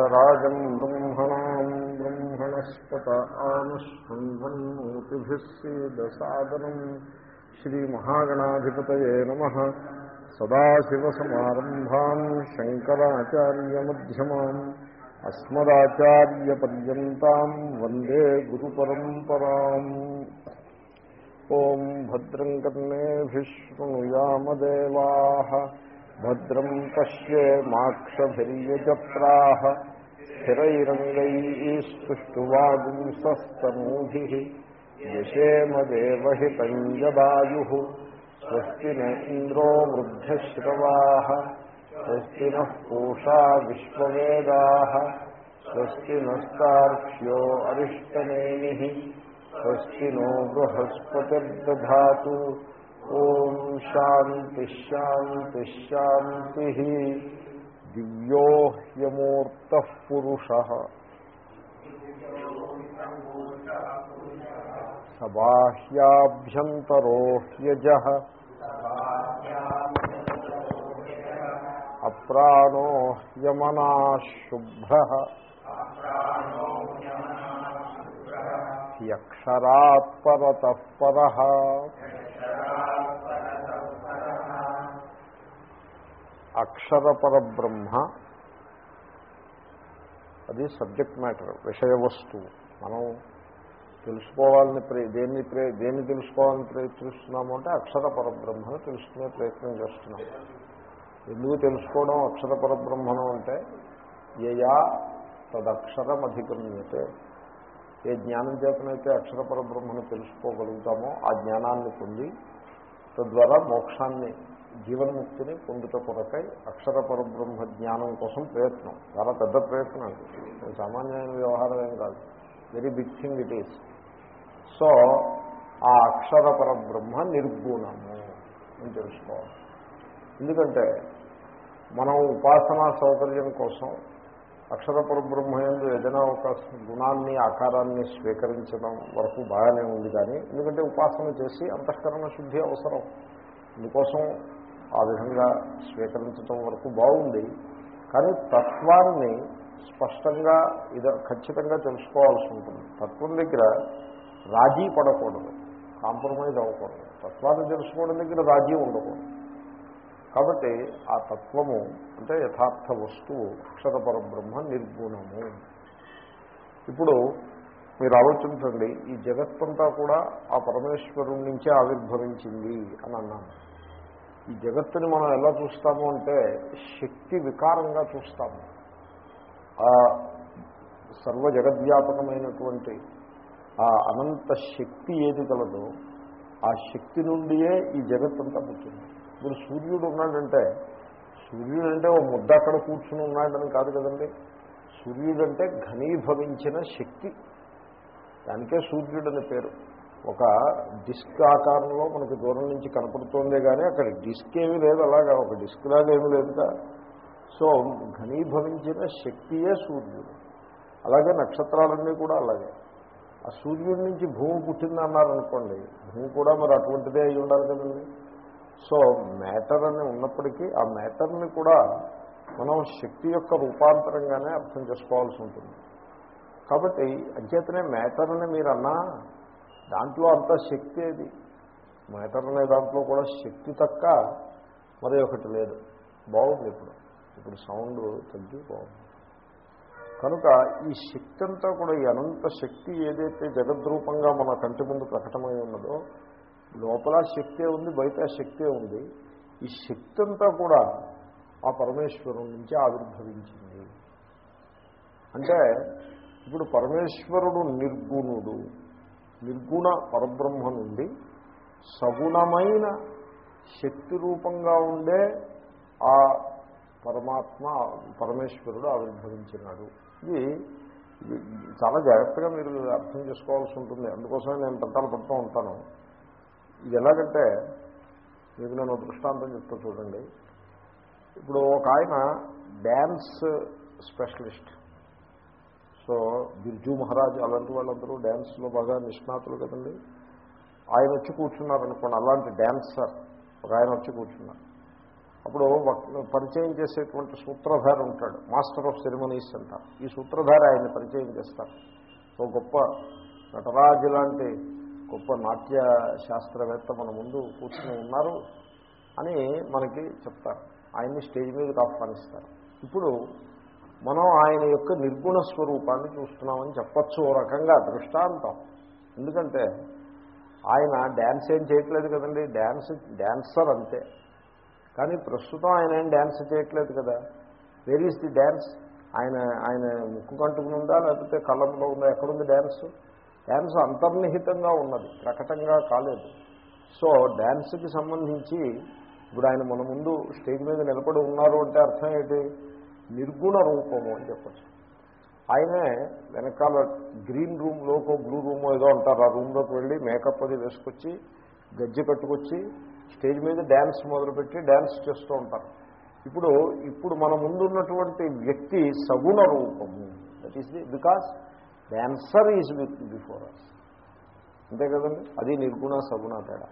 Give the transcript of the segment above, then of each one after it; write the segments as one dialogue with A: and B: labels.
A: ज्येष्ठराजम् ब्रह्मणाम् ब्रह्मणस्पत आनुष्वन्वन्मूर्तिभिः सीदसादनम् श्रीमहागणाधिपतये नमः सदाशिवसमारम्भाम् शङ्कराचार्यमध्यमाम् अस्मदाचार्यपर्यन्ताम् वन्दे गुरुपरम्पराम् ॐ भद्रम् कर्णेभिः शृणुयामदेवाः भद्रम् पश्येमाक्षभिर्यजत्राः स्थिरैरङ्गैः स्तुष्टुवागुंसस्तनूभिः यशेमदेवहितम् यदायुः स्वस्ति न इन्द्रो वृद्धश्रवाः स्वस्ति नः पूषा विश्ववेदाः स्वस्ति नस्तार्क्ष्यो अरिष्टनेमिः स्वस्ति नो बृहस्पतिर्दधातु ॐ शान्तिश्शान्तिश्शान्तिः दिव्यो ह्यमूर्तः దివ్యో హ్యమూర్త పురుష సబాహ్యాభ్యంతరో హ్యజ అప్రాణో హ్యమనాశుభ్ర పర అక్షరపరబ్రహ్మ. అది సబ్జెక్ట్ మ్యాటర్ విషయ వస్తువు మనం తెలుసుకోవాలని ప్రే దేన్ని ప్రే దేన్ని తెలుసుకోవాలని ప్రయత్నిస్తున్నాము అంటే అక్షర పరబ్రహ్మను తెలుసుకునే ప్రయత్నం చేస్తున్నాం. ఎందుకు తెలుసుకోవడం అక్షర పరబ్రహ్మను అంటే యయా తదక్షరం అధిగమ్యతే ఏ జ్ఞానం చేతనైతే అక్షర పరబ్రహ్మను తెలుసుకోగలుగుతామో ఆ జ్ఞానాన్ని పొంది తద్వారా మోక్షాన్ని జీవన్ముక్తిని పొందుట కొరకై అక్షర పరబ్రహ్మ జ్ఞానం కోసం ప్రయత్నం. చాలా పెద్ద ప్రయత్నం అది. సామాన్యమైన వ్యవహారం ఏం కాదు. Very big thing it is so ఆ అక్షర పరబ్రహ్మ నిర్గుణము అని తెలుసుకోవాలి. ఎందుకంటే మనం ఉపాసనా సౌకర్యం కోసం అక్షర పరబ్రహ్మ ఎందు ఏదైనా ఒక గుణాన్ని ఆకారాన్ని స్వీకరించడం వరకు బాగానే ఉంది కానీ ఎందుకంటే ఉపాసన చేసి అంతఃకరణ శుద్ధి అవసరం. అందుకోసం ఆ విధంగా స్వీకరించడం వరకు బాగుంది. కానీ తత్వాన్ని స్పష్టంగా ఇద ఖచ్చితంగా తెలుసుకోవాల్సి ఉంటుంది. తత్వం దగ్గర రాజీ పడకూడదు. కాంప్రమైజ్ అవ్వకూడదు. తత్వాన్ని తెలుసుకోవడం దగ్గర రాజీ ఉండకూడదు. కాబట్టి ఆ తత్వము అంటే యథార్థ వస్తువు అక్షర పరబ్రహ్మ నిర్గుణము. ఇప్పుడు మీరు ఆలోచించండి ఈ జగత్తంతా కూడా ఆ పరమేశ్వరుడి నుంచే ఆవిర్భవించింది అని అన్నాను. ఈ జగత్తుని మనం ఎలా చూస్తాము అంటే శక్తి వికారంగా చూస్తాము. ఆ సర్వ జగద్వ్యాపకమైనటువంటి ఆ అనంత శక్తి ఏది కలదో ఆ శక్తి నుండియే ఈ జగత్తంతా పుట్టింది. ఇప్పుడు సూర్యుడు ఉన్నాడంటే సూర్యుడు అంటే ఓ ముద్ద అక్కడ కూర్చుని ఉన్నాడని కాదు కదండి. సూర్యుడు అంటే ఘనీభవించిన శక్తి. దానికే సూర్యుడని పేరు. ఒక డిస్క్ ఆకారంలో మనకు దూరం నుంచి కనపడుతోందే కానీ అక్కడ డిస్క్ ఏమీ లేదు అలాగా ఒక డిస్క్ లాగా ఏమీ లేదుగా సో ఘనీభవించిన శక్తియే సూర్యుడు. అలాగే నక్షత్రాలన్నీ కూడా అలాగే. ఆ సూర్యుడి నుంచి భూమి పుట్టిందన్నారనుకోండి భూమి కూడా మరి అటువంటిదే అయి ఉండాలి కదండి. సో మ్యాటర్ అని ఉన్నప్పటికీ ఆ మ్యాటర్ని కూడా మనం శక్తి యొక్క రూపాంతరంగానే అర్థం చేసుకోవాల్సి ఉంటుంది. కాబట్టి అంచేతనే మ్యాటర్ని మీరు అన్నా దాంట్లో అంత శక్తి ఏది? మ్యాటర్ అనే దాంట్లో కూడా శక్తి తక్క మరి ఒకటి లేదు. బాగుంది ఇప్పుడు. ఇప్పుడు సౌండ్ తగ్గి బాగుంది. కనుక ఈ శక్తి అంతా కూడా ఈ అనంత శక్తి ఏదైతే జగద్రూపంగా మన కంటి ముందు ప్రకటమై ఉన్నదో లోపల శక్తే ఉంది బయట శక్తే ఉంది. ఈ శక్తి అంతా కూడా ఆ పరమేశ్వరం నుంచి ఆవిర్భవించింది. అంటే ఇప్పుడు పరమేశ్వరుడు నిర్గుణుడు. నిర్గుణ పరబ్రహ్మ నుండి సగుణమైన శక్తి రూపంగా ఉండే ఆ పరమాత్మ పరమేశ్వరుడు ఆవిర్భవించినాడు. ఇది చాలా జాగ్రత్తగా మీరు అర్థం చేసుకోవాల్సి ఉంటుంది. అందుకోసమే నేను తంటాలు పడుతూ ఉంటాను. ఇది ఎలాగంటే మీకు నేను దృష్టాంతం చెప్తా చూడండి. ఇప్పుడు ఒక ఆయన dance specialist. So Birju Maharaj అలాంటి వాళ్ళందరూ డ్యాన్స్లో బాగా నిష్ణాతులు కదండి. ఆయన వచ్చి కూర్చున్నారనుకోండి అలాంటి డ్యాన్సర్ ఒక ఆయన వచ్చి కూర్చున్నారు. అప్పుడు పరిచయం చేసేటువంటి సూత్రధార ఉంటాడు మాస్టర్ ఆఫ్ సెరమనీస్ అంటారు. ఈ సూత్రధార ఆయన పరిచయం చేస్తారు. సో గొప్ప నటరాజు లాంటి గొప్ప నాట్య శాస్త్రవేత్త మన ముందు కూర్చుని ఉన్నారు అని మనకి చెప్తారు. ఆయన్ని స్టేజ్ మీదకి ఆహ్వానిస్తారు. ఇప్పుడు మనం ఆయన యొక్క నిర్గుణ స్వరూపాన్ని చూస్తున్నామని చెప్పచ్చు ఓ రకంగా దృష్టాంతం. ఎందుకంటే ఆయన డ్యాన్స్ ఏం చేయట్లేదు కదండి డ్యాన్స్ డ్యాన్సర్ అంతే. కానీ ప్రస్తుతం ఆయన ఏం డ్యాన్స్ చేయట్లేదు కదా. వేర్ ఈస్ ది డ్యాన్స్ ఆయన ఆయన ముక్కు కంటుకుని ఉందా లేకపోతే కళ్ళంలో ఉందా ఎక్కడుంది డ్యాన్స్ డ్యాన్స్ అంతర్నిహితంగా ఉన్నది ప్రకటంగా కాలేదు. సో డ్యాన్స్కి సంబంధించి ఇప్పుడు ఆయన మన ముందు స్టేజ్ మీద నిలబడి ఉన్నారు అంటే అర్థం ఏంటి? నిర్గుణ రూపము అని చెప్పచ్చు. ఆయనే వెనకాల గ్రీన్ రూమ్లోకో బ్లూ రూమ్ ఏదో అంటారు. ఆ రూమ్లోకి వెళ్ళి మేకప్ అది వేసుకొచ్చి గజ్జి కట్టుకొచ్చి స్టేజ్ మీద డ్యాన్స్ మొదలుపెట్టి డ్యాన్స్ చేస్తూ ఉంటారు. ఇప్పుడు ఇప్పుడు మన ముందున్నటువంటి వ్యక్తి సగుణ రూపము. That is the because dancer is with before us అంతే కదండి? అది నిర్గుణ సగుణ తేడా.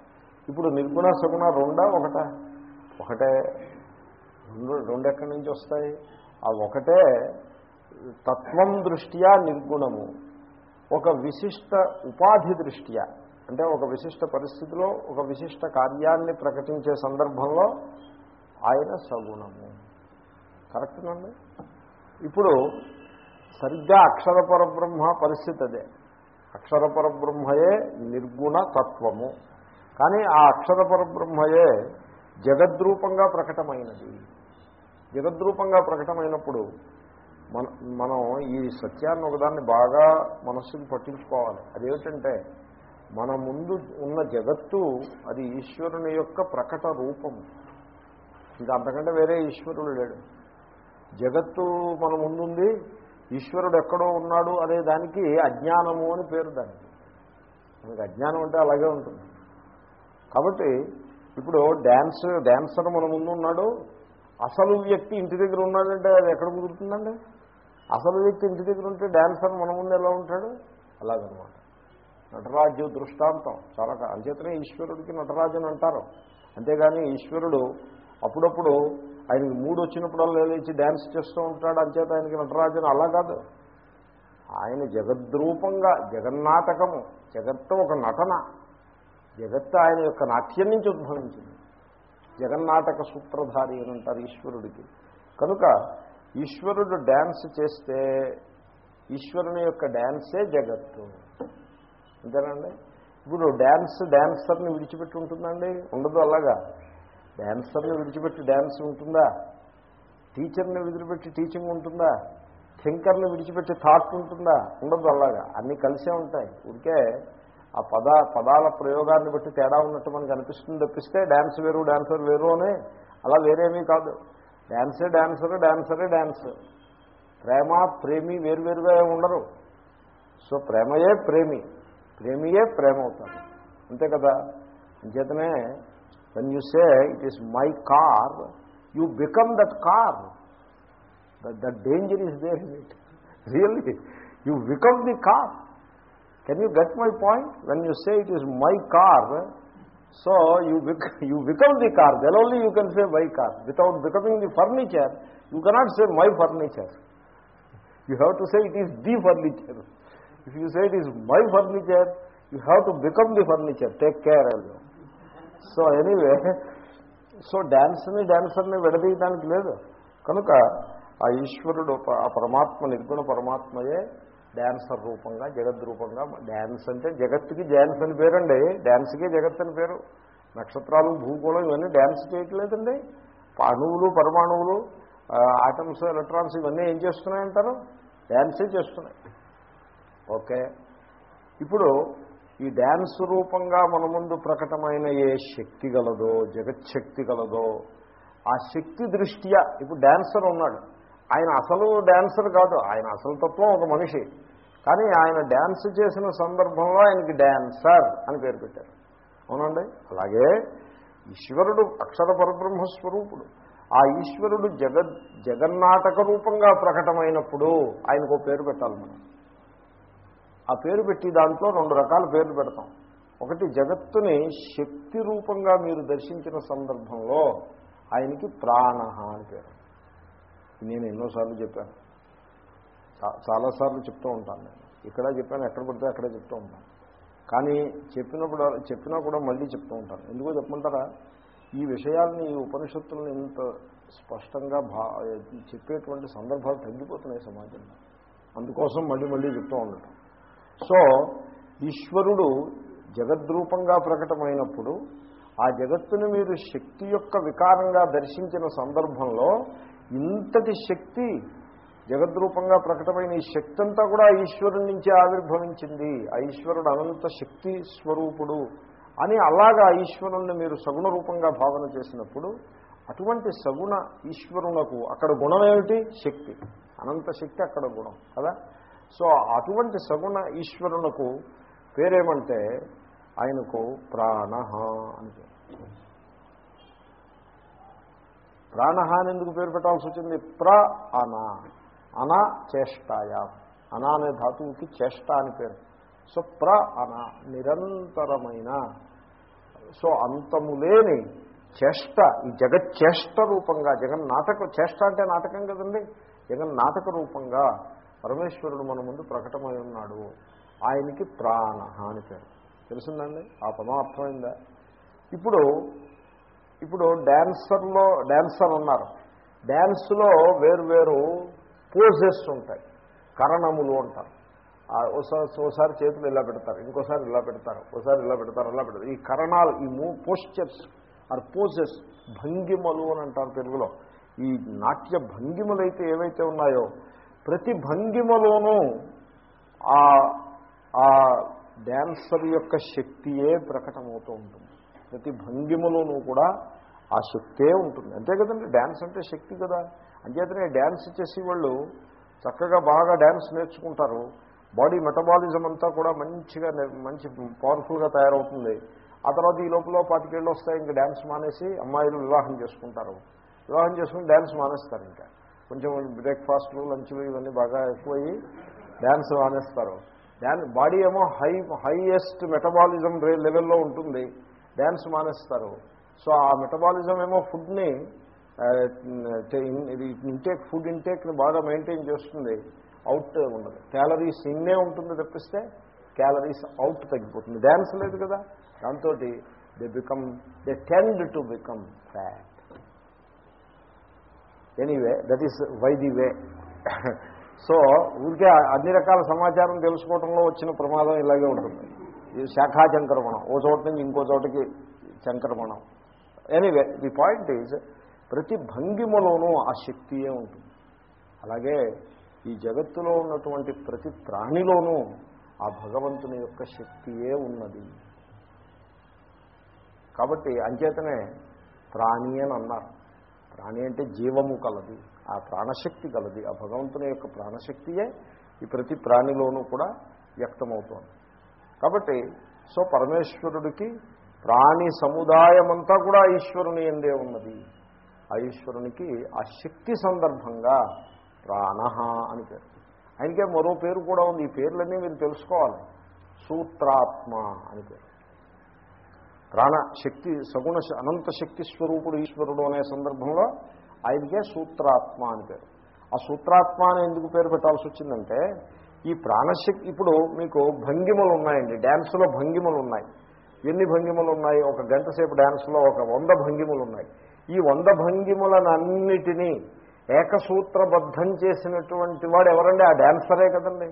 A: ఇప్పుడు నిర్గుణ సగుణ రెండా ఒకటా? ఒకటే. రెండు రెండు ఎక్కడి నుంచి వస్తాయి? ఆ ఒకటే తత్వం దృష్ట్యా నిర్గుణము. ఒక విశిష్ట ఉపాధి దృష్ట్యా. అంటే ఒక విశిష్ట పరిస్థితిలో ఒక విశిష్ట కార్యాన్ని ప్రకటించే సందర్భంలో ఆయన సగుణము. కరెక్ట్నండి ఇప్పుడు సరిగ్గా అక్షర పరబ్రహ్మ పరిస్థితి అదే. అక్షర పరబ్రహ్మయే నిర్గుణ తత్వము. కానీ ఆ అక్షర పరబ్రహ్మయే జగద్రూపంగా ప్రకటమైనది. జగద్రూపంగా ప్రకటమైనప్పుడు మన మనం ఈ సత్యాన్ని ఒకదాన్ని బాగా మనస్సుకి పట్టించుకోవాలి. అదేమిటంటే మన ముందు ఉన్న జగత్తు అది ఈశ్వరుని యొక్క ప్రకట రూపము ఇంకా అంతకంటే వేరే ఈశ్వరుడు లేడు. జగత్తు మన ముందుంది ఈశ్వరుడు ఎక్కడో ఉన్నాడు అనే దానికి అజ్ఞానము అని పేరు దానికి. మనకి అజ్ఞానం అంటే అలాగే ఉంటుంది. కాబట్టి ఇప్పుడు డ్యాన్స్ డ్యాన్సర్ మన ముందు ఉన్నాడు అసలు వ్యక్తి ఇంటి దగ్గర ఉన్నాడంటే అది ఎక్కడ కుదురుతుందండి? అసలు వ్యక్తి ఇంటి దగ్గర ఉంటే డ్యాన్సర్ మన ముందు ఎలా ఉంటాడు? అలాగనమాట. నటరాజు దృష్టాంతం. చాలా అంచేతనే ఈశ్వరుడికి నటరాజు అని అంటారు. అంతేగాని ఈశ్వరుడు అప్పుడప్పుడు ఆయనకి మూడు వచ్చినప్పుడల్లా లేచి డ్యాన్స్ చేస్తూ ఉంటాడు. అంచేత ఆయనకి నటరాజు అలా కాదు. ఆయన జగద్రూపంగా జగన్నాటకము. జగత్తు ఒక నటన. జగత్తు ఆయన యొక్క నాట్యం నుంచి ఉద్భవించింది. జగన్నాటక సూత్రధారి అని అంటారు ఈశ్వరుడికి. కనుక ఈశ్వరుడు డ్యాన్స్ చేస్తే ఈశ్వరుని యొక్క డ్యాన్సే జగత్తు. అంతేనండి? ఇప్పుడు డ్యాన్స్ డ్యాన్సర్ని విడిచిపెట్టి ఉంటుందండి? ఉండదు అలాగా. డ్యాన్సర్ని విడిచిపెట్టి డ్యాన్స్ ఉంటుందా? టీచర్ని విడిచిపెట్టి టీచింగ్ ఉంటుందా? థింకర్ని విడిచిపెట్టి థాట్ ఉంటుందా? ఉండదు అలాగా. అన్నీ కలిసే ఉంటాయి. ఊరికే ఆ పద పదాల ప్రయోగాన్ని బట్టి తేడా ఉన్నట్టు మనకు అనిపిస్తుంది తప్పిస్తే డ్యాన్స్ వేరు డాన్సర్ వేరు అని అలా వేరేమీ కాదు. డ్యాన్సే డాన్సర్ డాన్సరే డాన్స్. ప్రేమ ప్రేమి వేరువేరుగా ఉండరు. సో ప్రేమయే ప్రేమి ప్రేమియే ప్రేమ అవుతారు. అంతే కదా? అంచేతనే when you say it is my car you become that car that danger is there in it really you become the car can you get my point when you say it is my car so you be you become the car then only you can say my car without becoming the furniture you cannot say my furniture you have to say it is the furniture. If you say it is my furniture, you have to become the furniture. Take care of you. So anyway so డ్యాన్స్ని డ్యాన్సర్ని విడదీయడానికి లేదు కనుక ఆ ఈశ్వరుడు ప- ఆ పరమాత్మ నిర్గుణ పరమాత్మయే డ్యాన్సర్ రూపంగా జగద్రూపంగా డ్యాన్స్ అంటే జగత్తుకి డ్యాన్స్ అని పేరండి. డ్యాన్స్కే జగత్ అని పేరు. నక్షత్రాలు భూగోళం ఇవన్నీ డ్యాన్స్ చేయట్లేదండి. అణువులు పరమాణువులు ఆటమ్స్ ఎలక్ట్రాన్స్ ఇవన్నీ ఏం చేస్తున్నాయంటారు? డ్యాన్సే చేస్తున్నాయి. ఓకే. ఇప్పుడు ఈ డ్యాన్స్ రూపంగా మన ముందు ప్రకటమైన ఏ శక్తి గలదో జగచ్చక్తి గలదో ఆ శక్తి దృష్ట్యా ఇప్పుడు డ్యాన్సర్ ఉన్నాడు. ఆయన అసలు డ్యాన్సర్ కాదు. ఆయన అసలు తత్వం ఒక మనిషి. కానీ ఆయన డ్యాన్స్ చేసిన సందర్భంలో ఆయనకి డ్యాన్సర్ అని పేరు పెట్టారు. అవునండి? అలాగే ఈశ్వరుడు అక్షర పరబ్రహ్మస్వరూపుడు ఆ ఈశ్వరుడు జగద్ జగన్నాటక రూపంగా ప్రకటమైనప్పుడు ఆయనకు పేరు పెట్టాలి మనం. ఆ పేరు పెట్టి దాంట్లో రెండు రకాల పేర్లు పెడతాం. ఒకటి జగత్తుని శక్తి రూపంగా మీరు దర్శించిన సందర్భంలో ఆయనకి ప్రాణ అని పేరు. నేను ఎన్నోసార్లు చెప్పాను. చాలాసార్లు చెప్తూ ఉంటాను నేను. ఇక్కడ చెప్పాను ఎక్కడ పడితే అక్కడే చెప్తూ ఉంటాను. కానీ చెప్పినప్పుడు చెప్పినా కూడా మళ్ళీ చెప్తూ ఉంటాను. ఎందుకో చెప్పమంటారా? ఈ విషయాల్ని ఈ ఉపనిషత్తులను ఇంత స్పష్టంగా భా చెప్పేటువంటి సందర్భాలు తగ్గిపోతున్నాయి సమాజంలో. అందుకోసం మళ్ళీ మళ్ళీ చెప్తూ ఉండటం. సో ఈశ్వరుడు జగద్రూపంగా ప్రకటమైనప్పుడు ఆ జగత్తుని మీరు శక్తి యొక్క వికారంగా దర్శించిన సందర్భంలో ఇంతటి శక్తి జగద్రూపంగా ప్రకటమైన ఈ శక్తి అంతా కూడా ఈశ్వరుడి నుంచే ఆవిర్భవించింది. ఆ ఈశ్వరుడు అనంత శక్తి స్వరూపుడు అని అలాగా ఆ ఈశ్వరుణ్ణి మీరు సగుణ రూపంగా భావన చేసినప్పుడు అటువంటి సగుణ ఈశ్వరునకు అక్కడ గుణం ఏమిటి? శక్తి. అనంత శక్తి అక్కడ గుణం కదా? సో అటువంటి సగుణ ఈశ్వరునకు పేరేమంటే ఆయనకు ప్రాణ అని పేరు ప్రాణ అని ఎందుకు పేరు పెట్టాల్సి వచ్చింది? ప్ర అన. అన చేష్టాయా. అన అనే ధాతువుకి చేష్ట అని పేరు. సో ప్ర అన నిరంతరమైన. సో అంతము లేని చేష్ట ఈ జగచ్చేష్ట రూపంగా జగన్ నాటక చేష్ట అంటే నాటకం కదండి? జగన్ నాటక రూపంగా పరమేశ్వరుడు మన ముందు ప్రకటమై ఉన్నాడు. ఆయనకి ప్రాణ అని పేరు. తెలిసిందండి? ఆ పదం అర్థమైందా? ఇప్పుడు ఇప్పుడు డ్యాన్సర్లో డ్యాన్సర్ ఉన్నారు డ్యాన్స్లో వేరు పోజెస్ ఉంటాయి. కరణములు అంటారు. ఆ ఓసారి చేతులు ఇలా పెడతారు ఇంకోసారి ఇలా పెడతారు ఒకసారి ఇలా పెడతారు ఇలా పెడతారు. ఈ కరణాలు ఈ మూ పోస్చర్స్ ఆర్ పోజెస్ భంగిమలు అని అంటారు తెలుగులో. ఈ నాట్య భంగిమలు అయితే ఏవైతే ఉన్నాయో ప్రతి భంగిమలోనూ ఆ ఆ డ్యాన్సర్ యొక్క శక్తియే ప్రకటమవుతూ ఉంటుంది. ప్రతి భంగిమలోనూ కూడా ఆ శక్తే ఉంటుంది. అంతే కదండి డ్యాన్స్ అంటే శక్తి కదా. అంచేతనే డ్యాన్స్ చేసి వాళ్ళు చక్కగా బాగా డ్యాన్స్ నేర్చుకుంటారు. బాడీ మెటబాలిజం అంతా కూడా మంచిగా మంచి పవర్ఫుల్గా తయారవుతుంది. ఆ తర్వాత ఈ లోపల పాతికేళ్ళు వస్తాయి ఇంకా డ్యాన్స్ మానేసి అమ్మాయిలు వివాహం చేసుకుంటారు. వివాహం చేసుకుని డ్యాన్స్ మానేస్తారు ఇంకా. కొంచెం బ్రేక్ఫాస్ట్లు లంచ్లు ఇవన్నీ బాగా ఎక్కువయ్యి డ్యాన్స్ మానేస్తారు. డ్యాన్స్ బాడీ ఏమో హై హైయెస్ట్ మెటబాలిజం లెవెల్లో ఉంటుంది. డ్యాన్స్ మానేస్తారు. సో ఆ మెటబాలిజం ఏమో ఫుడ్ని ఇది ఇంటేక్ ఫుడ్ ఇంటేక్ని బాగా మెయింటైన్ చేస్తుంది. అవుట్ ఉండదు. క్యాలరీస్ ఇన్నే ఉంటుంది తప్పిస్తే క్యాలరీస్ అవుట్ తగ్గిపోతుంది. డ్యాన్స్ లేదు కదా. దాంతో they become they tend to become fat. Anyway that is why the way. So ఊరికే అన్ని రకాల సమాచారం తెలుసుకోవడంలో వచ్చిన ప్రమాదం ఇలాగే ఉంటుంది. ఇది శాఖా చంక్రమణం ఓ చోట నుంచి ఇంకో చోటకి చంక్రమణం ఎనీవే ది పాయింట్ ఈజ్ ప్రతి భంగిమలోనూ ఆ శక్తియే ఉంటుంది. అలాగే ఈ జగత్తులో ఉన్నటువంటి ప్రతి ప్రాణిలోనూ ఆ భగవంతుని యొక్క శక్తియే ఉన్నది. కాబట్టి అంచేతనే ప్రాణి అని అన్నారు. ప్రాణి అంటే జీవము కలది ఆ ప్రాణశక్తి కలది. ఆ భగవంతుని యొక్క ప్రాణశక్తియే ఈ ప్రతి ప్రాణిలోనూ కూడా వ్యక్తమవుతోంది. కాబట్టి సో పరమేశ్వరుడికి ప్రాణి సముదాయమంతా కూడా ఈశ్వరుని ఎందే ఉన్నది. ఆ ఈశ్వరునికి ఆ శక్తి సందర్భంగా ప్రాణ అని పేరు. ఆయనకే మరో పేరు కూడా ఉంది. ఈ పేర్లన్నీ మీరు తెలుసుకోవాలి. సూత్రాత్మ అని పేరు. ప్రాణ శక్తి సగుణ శ- అనంత శక్తి స్వరూపుడు ఈశ్వరుడు అనే సందర్భంలో ఆయనకే సూత్రాత్మ అని పేరు. ఆ సూత్రాత్మ అని ఎందుకు పేరు పెట్టాల్సి వచ్చిందంటే ఈ ప్రాణశక్తి ఇప్పుడు మీకు భంగిమలు ఉన్నాయండి డ్యాన్స్లో భంగిమలు ఉన్నాయి. ఎన్ని భంగిమలు ఉన్నాయి? ఒక గంట సేపు డ్యాన్స్లో ఒక వంద భంగిమలు ఉన్నాయి. ఈ వంద భంగిమలనన్నిటినీ ఏకసూత్రబద్ధం చేసినటువంటి వాడు ఎవరండి? ఆ డ్యాన్సరే కదండి.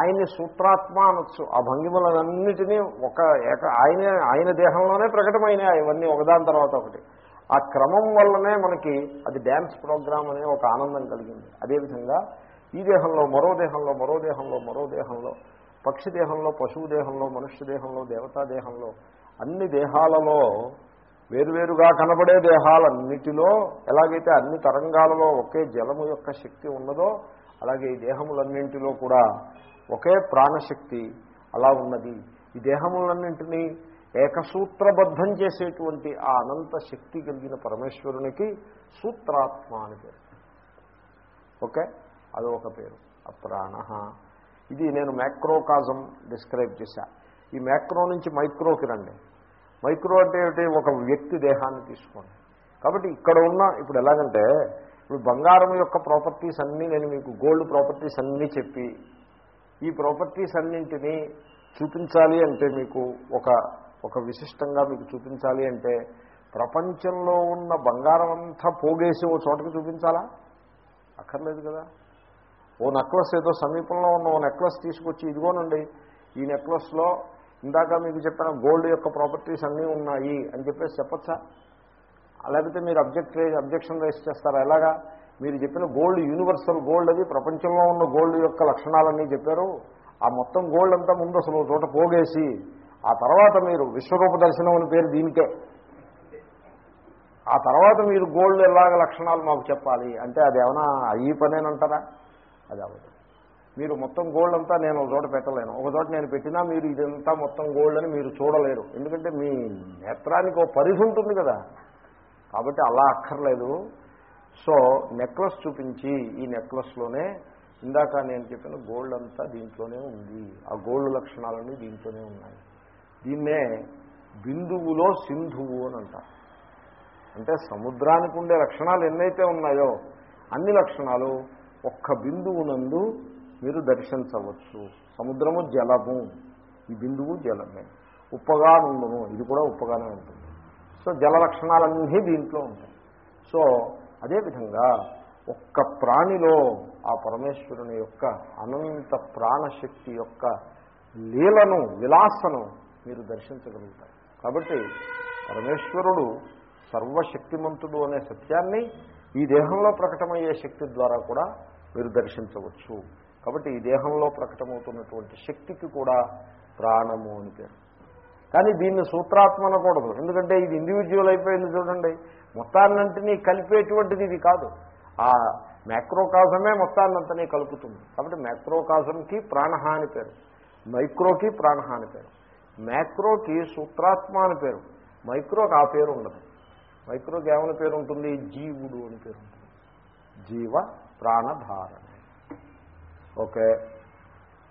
A: ఆయన్ని సూత్రాత్మ అనొచ్చు. ఆ భంగిమలన్నిటినీ ఒక ఏక ఆయన ఆయన దేహంలోనే ప్రకటమైనాయి? ఇవన్నీ ఒకదాని తర్వాత ఒకటి. ఆ క్రమం వల్లనే మనకి అది డ్యాన్స్ ప్రోగ్రామ్ అనే ఒక ఆనందం కలిగింది. అదేవిధంగా ఈ దేహంలో మరో దేహంలో మరో దేహంలో మరో దేహంలో పక్షి దేహంలో పశువు దేహంలో మనుష్య దేహంలో దేవతా దేహంలో అన్ని దేహాలలో వేరువేరుగా కనబడే దేహాలన్నిటిలో ఎలాగైతే అన్ని తరంగాలలో ఒకే జలము యొక్క శక్తి ఉన్నదో అలాగే ఈ దేహములన్నింటిలో కూడా ఒకే ప్రాణశక్తి అలా ఉన్నది. ఈ దేహములన్నింటినీ ఏకసూత్రబద్ధం చేసేటువంటి ఆ అనంత శక్తి కలిగిన పరమేశ్వరునికి సూత్రాత్మ అని పేరు. ఓకే? అది ఒక పేరు. అప్రాణ. ఇది నేను మ్యాక్రోకాజం డిస్క్రైబ్ చేశా. ఈ మ్యాక్రో నుంచి మైక్రోకి రండి. మైక్రో అంటే ఏమిటి? ఒక వ్యక్తి దేహాన్ని తీసుకోండి. కాబట్టి ఇక్కడ ఉన్న ఇప్పుడు ఎలాగంటే ఇప్పుడు బంగారం యొక్క ప్రాపర్టీస్ అన్నీ నేను మీకు గోల్డ్ ప్రాపర్టీస్ అన్నీ చెప్పి ఈ ప్రాపర్టీస్ అన్నింటినీ చూపించాలి అంటే మీకు ఒక ఒక విశిష్టంగా మీకు చూపించాలి అంటే ప్రపంచంలో ఉన్న బంగారం అంతా పోగేసి ఓ చోటకి చూపించాలా? అక్కర్లేదు కదా. ఓ నెక్లెస్ ఏదో సమీపంలో ఉన్న ఓ నెక్లెస్ తీసుకొచ్చి ఇదిగోనండి ఈ నెక్లెస్లో ఇందాక మీకు చెప్పిన గోల్డ్ యొక్క ప్రాపర్టీస్ అన్నీ ఉన్నాయి అని చెప్పేసి చెప్పచ్చా? లేకపోతే మీరు అబ్జెక్ట్ అబ్జెక్షన్ రైస్ చేస్తారా? ఎలాగా? మీరు చెప్పిన గోల్డ్ యూనివర్సల్ గోల్డ్ అది ప్రపంచంలో ఉన్న గోల్డ్ యొక్క లక్షణాలన్నీ చెప్పారు. ఆ మొత్తం గోల్డ్ అంతా ముందు అసలు చోట పోగేసి ఆ తర్వాత మీరు విశ్వరూప దర్శనం అని పేరు దీనికే. ఆ తర్వాత మీరు గోల్డ్ ఎలాగ లక్షణాలు మాకు చెప్పాలి? అంటే అది ఏమైనా ఈ పనేనంటారా? అది అవ్వదు మీరు మొత్తం గోల్డ్ అంతా నేను ఒక చోట పెట్టలేను. ఒక చోట నేను పెట్టినా మీరు ఇదంతా మొత్తం గోల్డ్ అని మీరు చూడలేరు. ఎందుకంటే మీ నేత్రానికి ఒక పరిధి ఉంటుంది కదా. కాబట్టి అలా అక్కర్లేదు. సో నెక్లెస్ చూపించి ఈ నెక్లెస్లోనే ఇందాక నేను చెప్పిన గోల్డ్ అంతా దీంట్లోనే ఉంది. ఆ గోల్డ్ లక్షణాలన్నీ దీంట్లోనే ఉన్నాయి. దీన్నే బిందువులో సింధువు అని అంటారు. అంటే సముద్రానికి ఉండే లక్షణాలు ఎన్నైతే ఉన్నాయో అన్ని లక్షణాలు ఒక్క బిందువునందు మీరు దర్శించవచ్చు. సముద్రము జలము. ఈ బిందువు జలమే. ఉప్పగా ఉండును ఇది కూడా ఉప్పగానే ఉంటుంది. సో జల లక్షణాలన్నీ దీంట్లో ఉంటాయి. సో అదేవిధంగా ఒక్క ప్రాణిలో ఆ పరమేశ్వరుని యొక్క అనంత ప్రాణశక్తి యొక్క లీలను విలాసను మీరు దర్శించగలుగుతారు. కాబట్టి పరమేశ్వరుడు సర్వశక్తిమంతుడు అనే సత్యాన్ని ఈ దేహంలో ప్రకటమయ్యే శక్తి ద్వారా కూడా మీరు దర్శించవచ్చు. కాబట్టి ఈ దేహంలో ప్రకటమవుతున్నటువంటి శక్తికి కూడా ప్రాణము అని పేరు. కానీ దీన్ని సూత్రాత్మ అనకూడదు. ఎందుకంటే ఇది ఇండివిజువల్ అయిపోయింది చూడండి. మొత్తాన్నంటినీ కలిపేటువంటిది ఇది కాదు. ఆ మ్యాక్రోకాజమే మొత్తాన్నంతనే కలుపుతుంది. కాబట్టి మ్యాక్రోకాజంకి ప్రాణహాని పేరు. మైక్రోకి ప్రాణహాని పేరు. మ్యాక్రోకి సూత్రాత్మ అని పేరు. మైక్రోకి ఆ పేరు ఉండదు. మైక్రోకి ఏమైనా పేరు ఉంటుంది? జీవుడు అని పేరు ఉంటుంది. జీవ ప్రాణధారణ. ఓకే.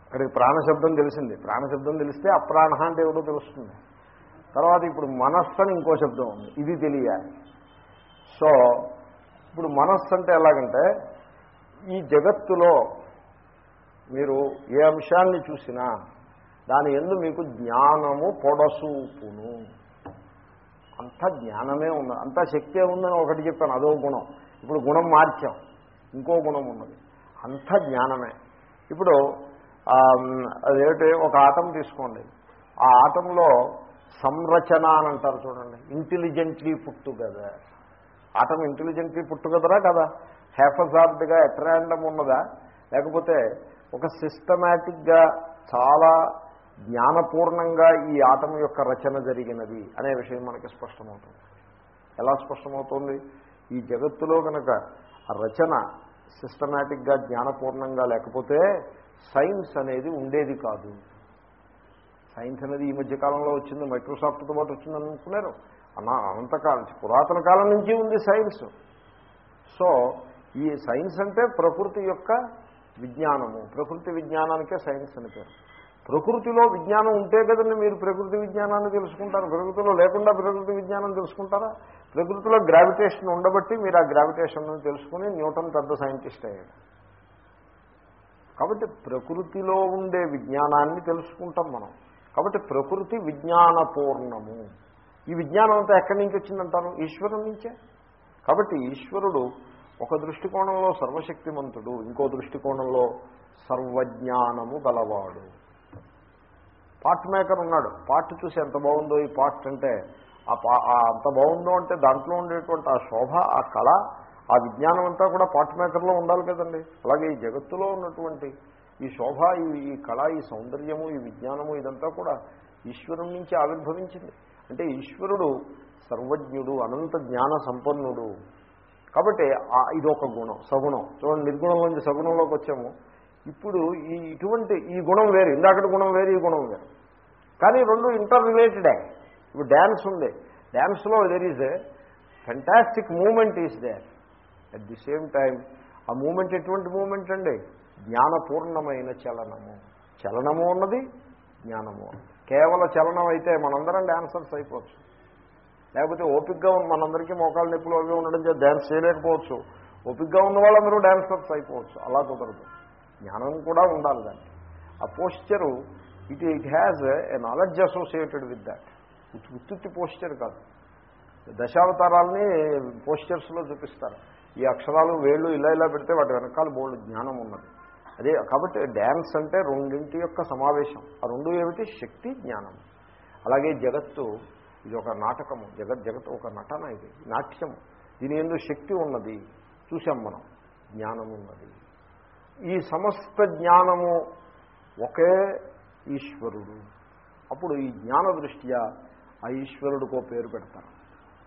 A: అక్కడికి ప్రాణశబ్దం తెలిసింది. ప్రాణశబ్దం తెలిస్తే అప్రాణ అంటే ఏమిటో తెలుస్తుంది. తర్వాత ఇప్పుడు మనస్సు అని ఇంకో శబ్దం ఉంది. ఇది తెలియాలి. సో ఇప్పుడు మనస్సు అంటే ఎలాగంటే ఈ జగత్తులో మీరు ఏ అంశాన్ని చూసినా దాని ఎందు మీకు జ్ఞానము పొడసూపును. అంత జ్ఞానమే ఉంది అంత శక్తే ఉందని ఒకటి చెప్పాను అదో గుణం. ఇప్పుడు గుణం మార్చాం. ఇంకో గుణం ఉన్నది. అంత జ్ఞానమే. ఇప్పుడు అదేమిటి? ఒక ఆటం తీసుకోండి. ఆ ఆటంలో సంరచన అని అంటారు చూడండి. ఇంటెలిజెంట్లీ పుట్టు కదా ఆటం ఇంటెలిజెంట్లీ పుట్టుగదరా కదా? హెఫజార్డ్గా ఎట్రాండమ్ ఉన్నదా? లేకపోతే ఒక సిస్టమేటిక్గా చాలా జ్ఞానపూర్ణంగా ఈ ఆటం యొక్క రచన జరిగినది అనే విషయం మనకి స్పష్టమవుతుంది. ఎలా స్పష్టమవుతుంది? ఈ జగత్తులో కనుక ఆ రచన సిస్టమేటిక్గా జ్ఞానపూర్ణంగా లేకపోతే సైన్స్ అనేది ఉండేది కాదు. సైన్స్ అనేది ఈ మధ్యకాలంలో వచ్చింది మైక్రోసాఫ్ట్తో పాటు వచ్చింది అనుకున్నారు. అన్నా అనంతకాలం పురాతన కాలం నుంచి ఉంది సైన్స్. సో ఈ సైన్స్ అంటే ప్రకృతి యొక్క విజ్ఞానము. ప్రకృతి విజ్ఞానానికే సైన్స్ అని పేరు. ప్రకృతిలో విజ్ఞానం ఉంటే కదండి మీరు ప్రకృతి విజ్ఞానాన్ని తెలుసుకుంటారు. ప్రకృతిలో లేకుండా ప్రకృతి విజ్ఞానం తెలుసుకుంటారా? ప్రకృతిలో గ్రావిటేషన్ ఉండబట్టి మీరు ఆ గ్రావిటేషన్ తెలుసుకుని న్యూటన్ పెద్ద సైంటిస్ట్ అయ్యాడు. కాబట్టి ప్రకృతిలో ఉండే విజ్ఞానాన్ని తెలుసుకుంటాం మనం. కాబట్టి ప్రకృతి విజ్ఞానపూర్ణము. ఈ విజ్ఞానం అంతా ఎక్కడి నుంచి వచ్చిందంటారు? ఈశ్వరుడి నుంచే. కాబట్టి ఈశ్వరుడు ఒక దృష్టికోణంలో సర్వశక్తిమంతుడు ఇంకో దృష్టికోణంలో సర్వజ్ఞానము గలవాడు. పాట్ మేకర్ ఉన్నాడు. పాట్ చూసి ఎంత బాగుందో ఈ పాట్ అంటే ఆ అంత బాగుందో అంటే దాంట్లో ఉండేటువంటి ఆ శోభ ఆ కళ ఆ విజ్ఞానం అంతా కూడా పాట్ మేకర్లో ఉండాలి కదండి. అలాగే ఈ జగత్తులో ఉన్నటువంటి ఈ శోభ ఈ కళ ఈ సౌందర్యము ఈ విజ్ఞానము ఇదంతా కూడా ఈశ్వరుడి నుంచి ఆవిర్భవించింది. అంటే ఈశ్వరుడు సర్వజ్ఞుడు అనంత జ్ఞాన సంపన్నుడు. కాబట్టి ఇది ఒక గుణం సగుణం. చూడండి నిర్గుణంలోంచి సగుణంలోకి వచ్చాము. ఇప్పుడు ఈ ఇటువంటి ఈ గుణం వేరు ఇందాకటి గుణం వేరు ఈ గుణం వేరు. కానీ రెండు ఇంటర్ రిలేటెడే ఇప్పుడు డ్యాన్స్ ఉంది. డ్యాన్స్లో there is fantastic moment is there at the same time ఆ మూమెంట్ ఎటువంటి మూమెంట్ అండి? జ్ఞానపూర్ణమైన చలనము. చలనము ఉన్నది జ్ఞానము కేవల చలనం అయితే మనందరం డాన్సర్స్ అయిపోవచ్చు. లేకపోతే ఓపిక్గా ఉన్న మనందరికీ మోకాలు నొప్పులు అవి ఉండడం చేత డ్యాన్స్ చేయలేకపోవచ్చు. ఓపిక్గా ఉన్న వాళ్ళందరూ డాన్సర్స్ అయిపోవచ్చు. అలా కుదరదు. జ్ఞానం కూడా ఉండాలి దానికి. ఆ posture it it has a knowledge associated with that ఉత్తుత్తి పోస్చర్ కాదు. దశావతారాలని పోస్చర్స్లో చూపిస్తారు. ఈ అక్షరాలు వేళ్ళు ఇలా ఇలా పెడితే వాటి వెనకాల బోల్డ్ జ్ఞానం ఉన్నది. అదే కాబట్టి డ్యాన్స్ అంటే రెండింటి యొక్క సమావేశం. ఆ రెండు ఏమిటి? శక్తి జ్ఞానం. అలాగే జగత్తు ఇది ఒక నాటకము. జగత్ జగత్ ఒక నటన ఇది నాట్యము. దీని ఎందుకు శక్తి ఉన్నది. చూసాం మనం. జ్ఞానం ఉన్నది. ఈ సమస్త జ్ఞానము ఒకే ఈశ్వరుడు. అప్పుడు ఈ జ్ఞాన దృష్ట్యా ఆ ఈశ్వరుడికో పేరు పెడతారు.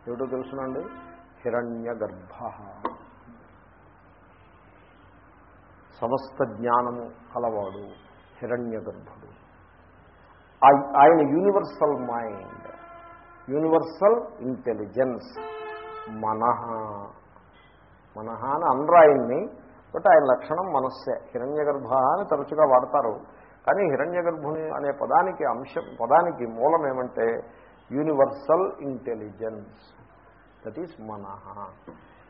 A: ఏమిటో తెలుసునండి హిరణ్య గర్భ సమస్త జ్ఞానము కలవాడు హిరణ్య గర్భుడు ఆయన యూనివర్సల్ మైండ్ యూనివర్సల్ ఇంటెలిజెన్స్ మనహ మనహ అని అనరు ఆయన్ని బట్ ఆయన లక్షణం మనస్సే. హిరణ్య గర్భ అని తరచుగా వాడతారు. కానీ హిరణ్య గర్భుని అనే పదానికి అంశం పదానికి మూలం ఏమంటే యూనివర్సల్ ఇంటెలిజెన్స్. దట్ ఈస్ మనహ.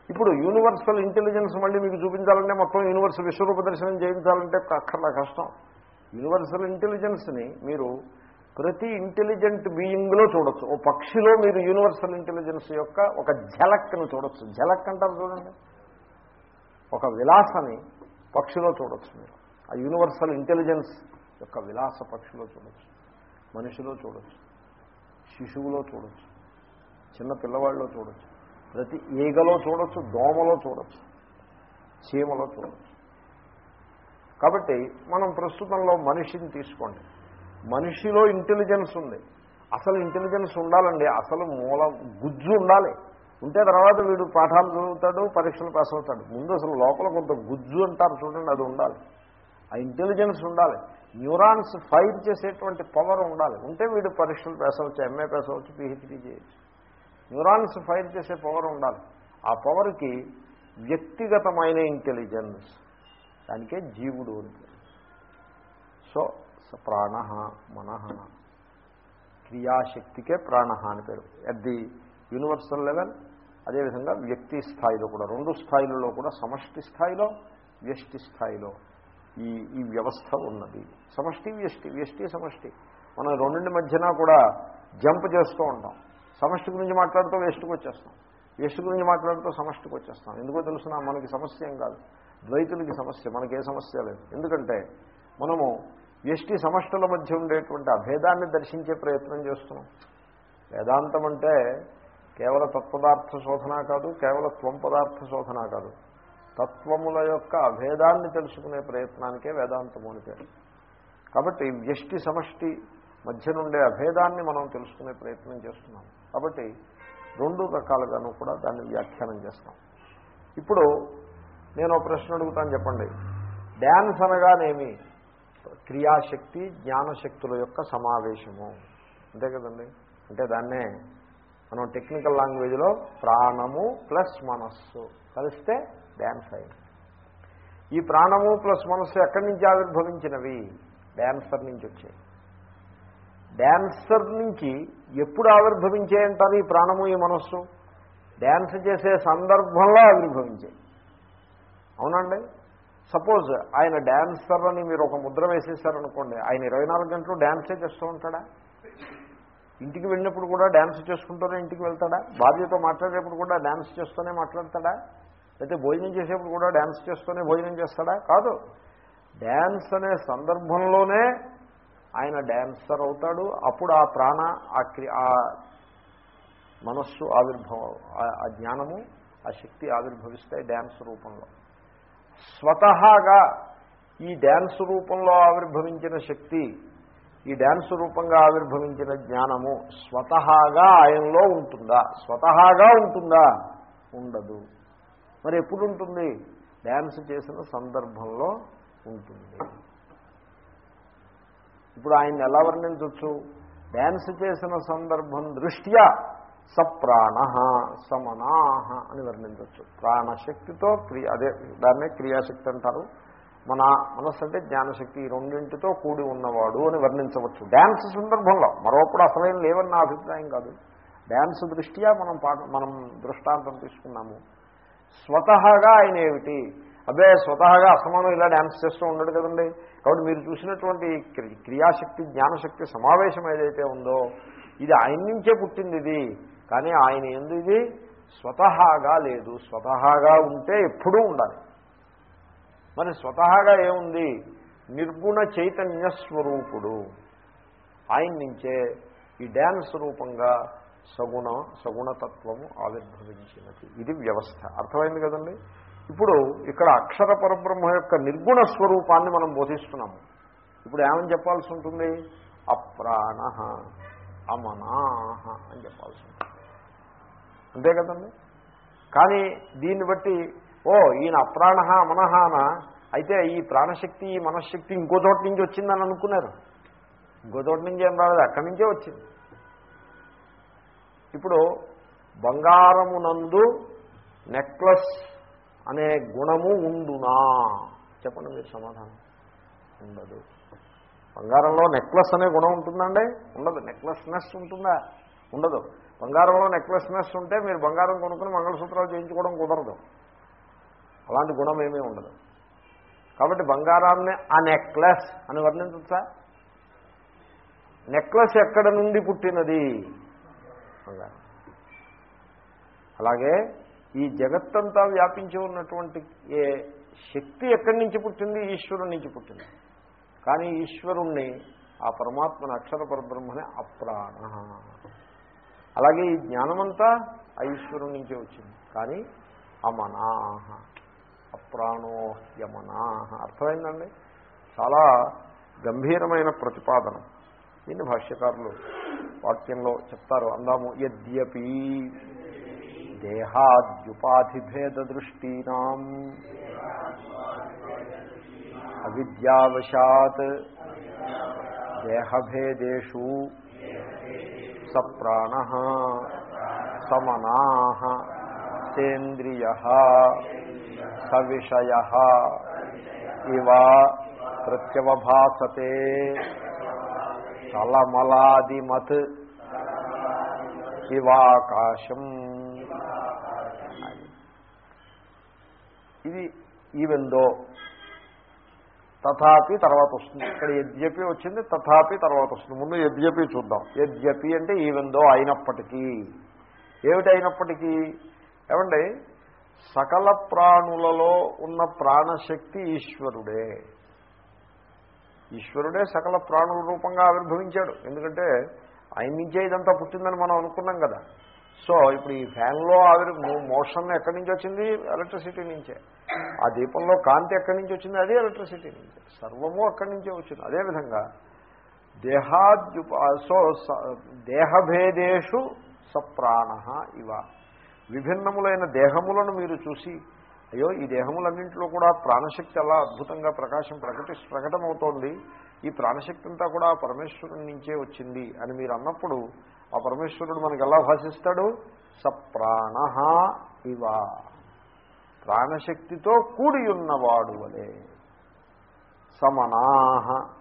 A: ఇప్పుడు యూనివర్సల్ ఇంటెలిజెన్స్ మళ్ళీ మీకు చూపించాలంటే మొత్తం యూనివర్సల్ విశ్వరూప దర్శనం చేయించాలంటే అక్కర్లా కష్టం. యూనివర్సల్ ఇంటెలిజెన్స్ని మీరు ప్రతి ఇంటెలిజెంట్ బీయింగ్లో చూడొచ్చు. ఓ పక్షిలో మీరు యూనివర్సల్ ఇంటెలిజెన్స్ యొక్క ఒక ఝలక్ను చూడొచ్చు. ఝలక్ అంటారు చూడండి. ఒక విలాసని పక్షిలో చూడొచ్చు మీరు. ఆ యూనివర్సల్ ఇంటెలిజెన్స్ యొక్క విలాస పక్షిలో చూడొచ్చు. మనిషిలో చూడొచ్చు. శిశువులో చూడొచ్చు. చిన్న పిల్లవాళ్ళలో చూడొచ్చు. ప్రతి ఈగలో చూడొచ్చు దోమలో చూడొచ్చు చీమలో చూడొచ్చు. కాబట్టి మనం ప్రస్తుతంలో మనిషిని తీసుకోండి. మనిషిలో ఇంటెలిజెన్స్ ఉంది. అసలు ఇంటెలిజెన్స్ ఉండాలండి. అసలు మూల గుజ్జు ఉండాలి. ఉంటే తర్వాత వీడు పాఠాలు చదువుతాడు పరీక్షలు పాస్ అవుతాడు. ముందు అసలు లోపల కొంత గుజ్జు అంటారు చూడండి అది ఉండాలి. ఆ ఇంటెలిజెన్స్ ఉండాలి. న్యూరాన్స్ ఫైర్ చేసేటువంటి పవర్ ఉండాలి. ఉంటే వీడు పరీక్షలు పేసవచ్చు ఎంఏ పేసవచ్చు పిహెచ్డీ చేయొచ్చు. న్యూరాన్స్ ఫైర్ చేసే పవర్ ఉండాలి. ఆ పవర్కి వ్యక్తిగతమైన ఇంటెలిజెన్స్ దానికే జీవుడు అంటే సో ప్రాణ మన క్రియాశక్తికే ప్రాణ అని పేరు. అట్ ది యూనివర్సల్ లెవెల్ అదేవిధంగా వ్యక్తి స్థాయిలో కూడా రెండు స్థాయిలలో కూడా సమష్టి స్థాయిలో వ్యష్టి స్థాయిలో. ఈ ఈ వ్యవస్థ ఉన్నది. సమష్టి వ్యష్టి వ్యష్టి సమష్టి. మనం రెండింటి మధ్యన కూడా జంప్ చేస్తూ ఉంటాం. సమష్టి గురించి మాట్లాడుతూ వేస్ట్కి వచ్చేస్తాం. వేస్ట్ గురించి మాట్లాడుతూ సమష్టికి వచ్చేస్తాం. ఎందుకో తెలుసిన మనకి సమస్య ఏం కాదు. ద్వైతులకి సమస్య మనకే సమస్య లేదు. ఎందుకంటే మనము వ్యష్టి సమష్టుల మధ్య ఉండేటువంటి అభేదాన్ని దర్శించే ప్రయత్నం చేస్తున్నాం. వేదాంతం అంటే కేవల తత్పదార్థ శోధన కాదు కేవల త్వం పదార్థ శోధన కాదు. తత్వముల యొక్క అభేదాన్ని తెలుసుకునే ప్రయత్నానికే వేదాంతము అని పేరు. కాబట్టి వ్యష్టి సమష్టి మధ్య నుండే అభేదాన్ని మనం తెలుసుకునే ప్రయత్నం చేస్తున్నాం. కాబట్టి రెండు రకాలుగాను కూడా దాన్ని వ్యాఖ్యానం చేస్తాం. ఇప్పుడు నేను ఒక ప్రశ్న అడుగుతాను చెప్పండి. డ్యాన్స్ అనగానేమి? క్రియాశక్తి జ్ఞానశక్తుల యొక్క సమావేశము. అంతే కదండి? అంటే దాన్నే మనం టెక్నికల్ లాంగ్వేజ్లో ప్రాణము ప్లస్ మనస్సు. కలిస్తే డ్యాన్స్ అయింది ఈ ప్రాణము ప్లస్ మనస్సు ఎక్కడి నుంచి ఆవిర్భవించినవి? డ్యాన్సర్ నుంచి వచ్చాయి. డ్యాన్సర్ నుంచి ఎప్పుడు ఆవిర్భవించాయంటారు ఈ ప్రాణము ఈ మనస్సు? డ్యాన్స్ చేసే సందర్భంలో ఆవిర్భవించాయి. అవునండి? సపోజ్ ఆయన డ్యాన్సర్ అని మీరు ఒక ముద్ర వేసేసారనుకోండి ఆయన ఇరవై నాలుగు గంటలు డ్యాన్సే చేస్తూ ఉంటాడా? ఇంటికి వెళ్ళినప్పుడు కూడా డ్యాన్స్ చేసుకుంటూనే ఇంటికి వెళ్తాడా? భార్యతో మాట్లాడేటప్పుడు కూడా డ్యాన్స్ చేస్తూనే మాట్లాడతాడా? అయితే భోజనం చేసేప్పుడు కూడా డ్యాన్స్ చేస్తూనే భోజనం చేస్తాడా? కాదు. డ్యాన్స్ అనే సందర్భంలోనే ఆయన డ్యాన్సర్ అవుతాడు. అప్పుడు ఆ ప్రాణ ఆ క్రి ఆ మనస్సు ఆవిర్భవం ఆ జ్ఞానము ఆ శక్తి ఆవిర్భవిస్తాయి డ్యాన్స్ రూపంలో. స్వతహాగా ఈ డ్యాన్స్ రూపంలో ఆవిర్భవించిన శక్తి ఈ డ్యాన్స్ రూపంగా ఆవిర్భవించిన జ్ఞానము స్వతహాగా ఆయనలో ఉంటుందా? స్వతహాగా ఉంటుందా? ఉండదు. మరి ఎప్పుడు ఉంటుంది డ్యాన్స్ చేసిన సందర్భంలో ఉంటుంది. ఇప్పుడు ఆయన ఎలా వర్ణించవచ్చు డ్యాన్స్ చేసిన సందర్భం దృష్ట్యా సప్రాణ సమనాహ అని వర్ణించవచ్చు ప్రాణశక్తితో క్రియ అదే దాన్నే క్రియాశక్తి అంటారు. మన మనస్సు అంటే జ్ఞానశక్తి ఈ రెండింటితో కూడి ఉన్నవాడు అని వర్ణించవచ్చు. డ్యాన్స్ సందర్భంలో మరోప్పుడు అసలేం లేవని నా అభిప్రాయం కాదు. డ్యాన్స్ దృష్ట్యా మనం పాట మనం దృష్టాంతం తీసుకున్నాము. స్వతహాగా ఆయన ఏమిటి? అబ్బే స్వతహాగా అసమానం ఇలా డ్యాన్స్ చేస్తూ ఉండడు కదండి. కాబట్టి మీరు చూసినటువంటి క్రి- క్రియాశక్తి జ్ఞానశక్తి సమావేశం ఏదైతే ఉందో ఇది ఆయన నుంచే పుట్టింది ఇది. కానీ ఆయన ఎందు ఇది స్వతహాగా లేదు. స్వతహాగా ఉంటే ఎప్పుడూ ఉండాలి. మరి స్వతహాగా ఏముంది? నిర్గుణ చైతన్య స్వరూపుడు. ఆయన నుంచే ఈ డ్యాన్స్ రూపంగా సగుణ సగుణతత్వము ఆవిర్భవించినది. ఇది వ్యవస్థ. అర్థమైంది కదండి? ఇప్పుడు ఇక్కడ అక్షర పరబ్రహ్మ యొక్క నిర్గుణ స్వరూపాన్ని మనం బోధిస్తున్నాము. ఇప్పుడు ఏమని చెప్పాల్సి ఉంటుంది? అప్రాణ అమనాహ అని చెప్పాల్సి ఉంటుంది. అంతే కదండి? కానీ దీన్ని బట్టి ఓ ఈయన అప్రాణ అమనహాన అయితే ఈ ప్రాణశక్తి ఈ మనశ్శక్తి ఇంకో చోట నుంచి వచ్చిందని అనుకున్నారు. ఇంకో చోట నుంచి ఏం రాలేదు అక్కడి నుంచే వచ్చింది. ఇప్పుడు బంగారమునందు నెక్లెస్ అనే గుణము ఉండునా? చెప్పండి మీరు సమాధానం. ఉండదు. బంగారంలో నెక్లెస్ అనే గుణం ఉంటుందండి? ఉండదు. నెక్లెస్నెస్ ఉంటుందా? ఉండదు. బంగారంలో నెక్లెస్నెస్ ఉంటే మీరు బంగారం కొనుక్కుని మంగళసూత్రాలు చేయించుకోవడం కుదరదు. అలాంటి గుణం ఏమీ ఉండదు. కాబట్టి బంగారాన్ని ఆ నెక్లెస్ అని వర్ణించచ్చా నెక్లెస్ ఎక్కడ నుండి పుట్టినది? బంగారం అలాగే ఈ జగత్తంతా వ్యాపించి ఉన్నటువంటి ఏ శక్తి ఎక్కడి నుంచి పుట్టింది? ఈశ్వరుడి నుంచి పుట్టింది. కానీ ఈశ్వరుణ్ణి ఆ పరమాత్మను అక్షర పరబ్రహ్మనే అప్రాణ. అలాగే ఈ జ్ఞానమంతా ఆ ఈశ్వరుడి నుంచే వచ్చింది. కానీ అమనాహ అప్రాణోహ్యమనాహ అర్థమైందండి? చాలా గంభీరమైన ప్రతిపాదన. దీన్ని భాష్యకారులు వాక్యంలో చెప్తారు అందాము యద్యపి దేహాద్యుపాధిభేద దృష్టీనాం అవిద్యావశాత్ దేహభేదేషు సప్రాణ సమనా సేంద్రియ సవిషయ ఇవ ప్రత్యవభాసతే తలమలాదిమత్ ఇవాకాశం ఇది ఈవెందో తథాపి తర్వాత వస్తుంది. ఇక్కడ యద్యపి వచ్చింది తథాపి తర్వాత వస్తుంది. ముందు యద్యపి చూద్దాం. యద్యపి అంటే ఈవెందో అయినప్పటికీ. ఏమిటి అయినప్పటికీ? ఏమండి? సకల ప్రాణులలో ఉన్న ప్రాణశక్తి ఈశ్వరుడే. ఈశ్వరుడే సకల ప్రాణుల రూపంగా ఆవిర్భవించాడు. ఎందుకంటే ఆయన నుంచే ఇదంతా పుట్టిందని మనం అనుకున్నాం కదా. సో ఇప్పుడు ఈ ఫ్యాన్లో ఆవిరి మోషన్ ఎక్కడి నుంచి వచ్చింది? ఎలక్ట్రిసిటీ నుంచే. ఆ దీపంలో కాంతి ఎక్కడి నుంచి వచ్చింది? అదే ఎలక్ట్రిసిటీ నుంచే. సర్వము అక్కడి నుంచే వచ్చింది. అదేవిధంగా దేహాద్యు సో స- దేహభేదేషు సప్రాణ ఇవ. విభిన్నములైన దేహములను మీరు చూసి అయ్యో ఈ దేహములన్నింటిలో కూడా ప్రాణశక్తి అలా అద్భుతంగా ప్రకాశం ప్రకటి ప్రకటమవుతోంది. ఈ ప్రాణశక్తి అంతా కూడా పరమేశ్వరుడి నుంచే వచ్చింది అని మీరు అన్నప్పుడు ఆ పరమేశ్వరుడు మనకి ఎలా భాషిస్తాడు? సప్రాణ ఇవ. ప్రాణశక్తితో కూడియున్నవాడు వలే సమనాహ.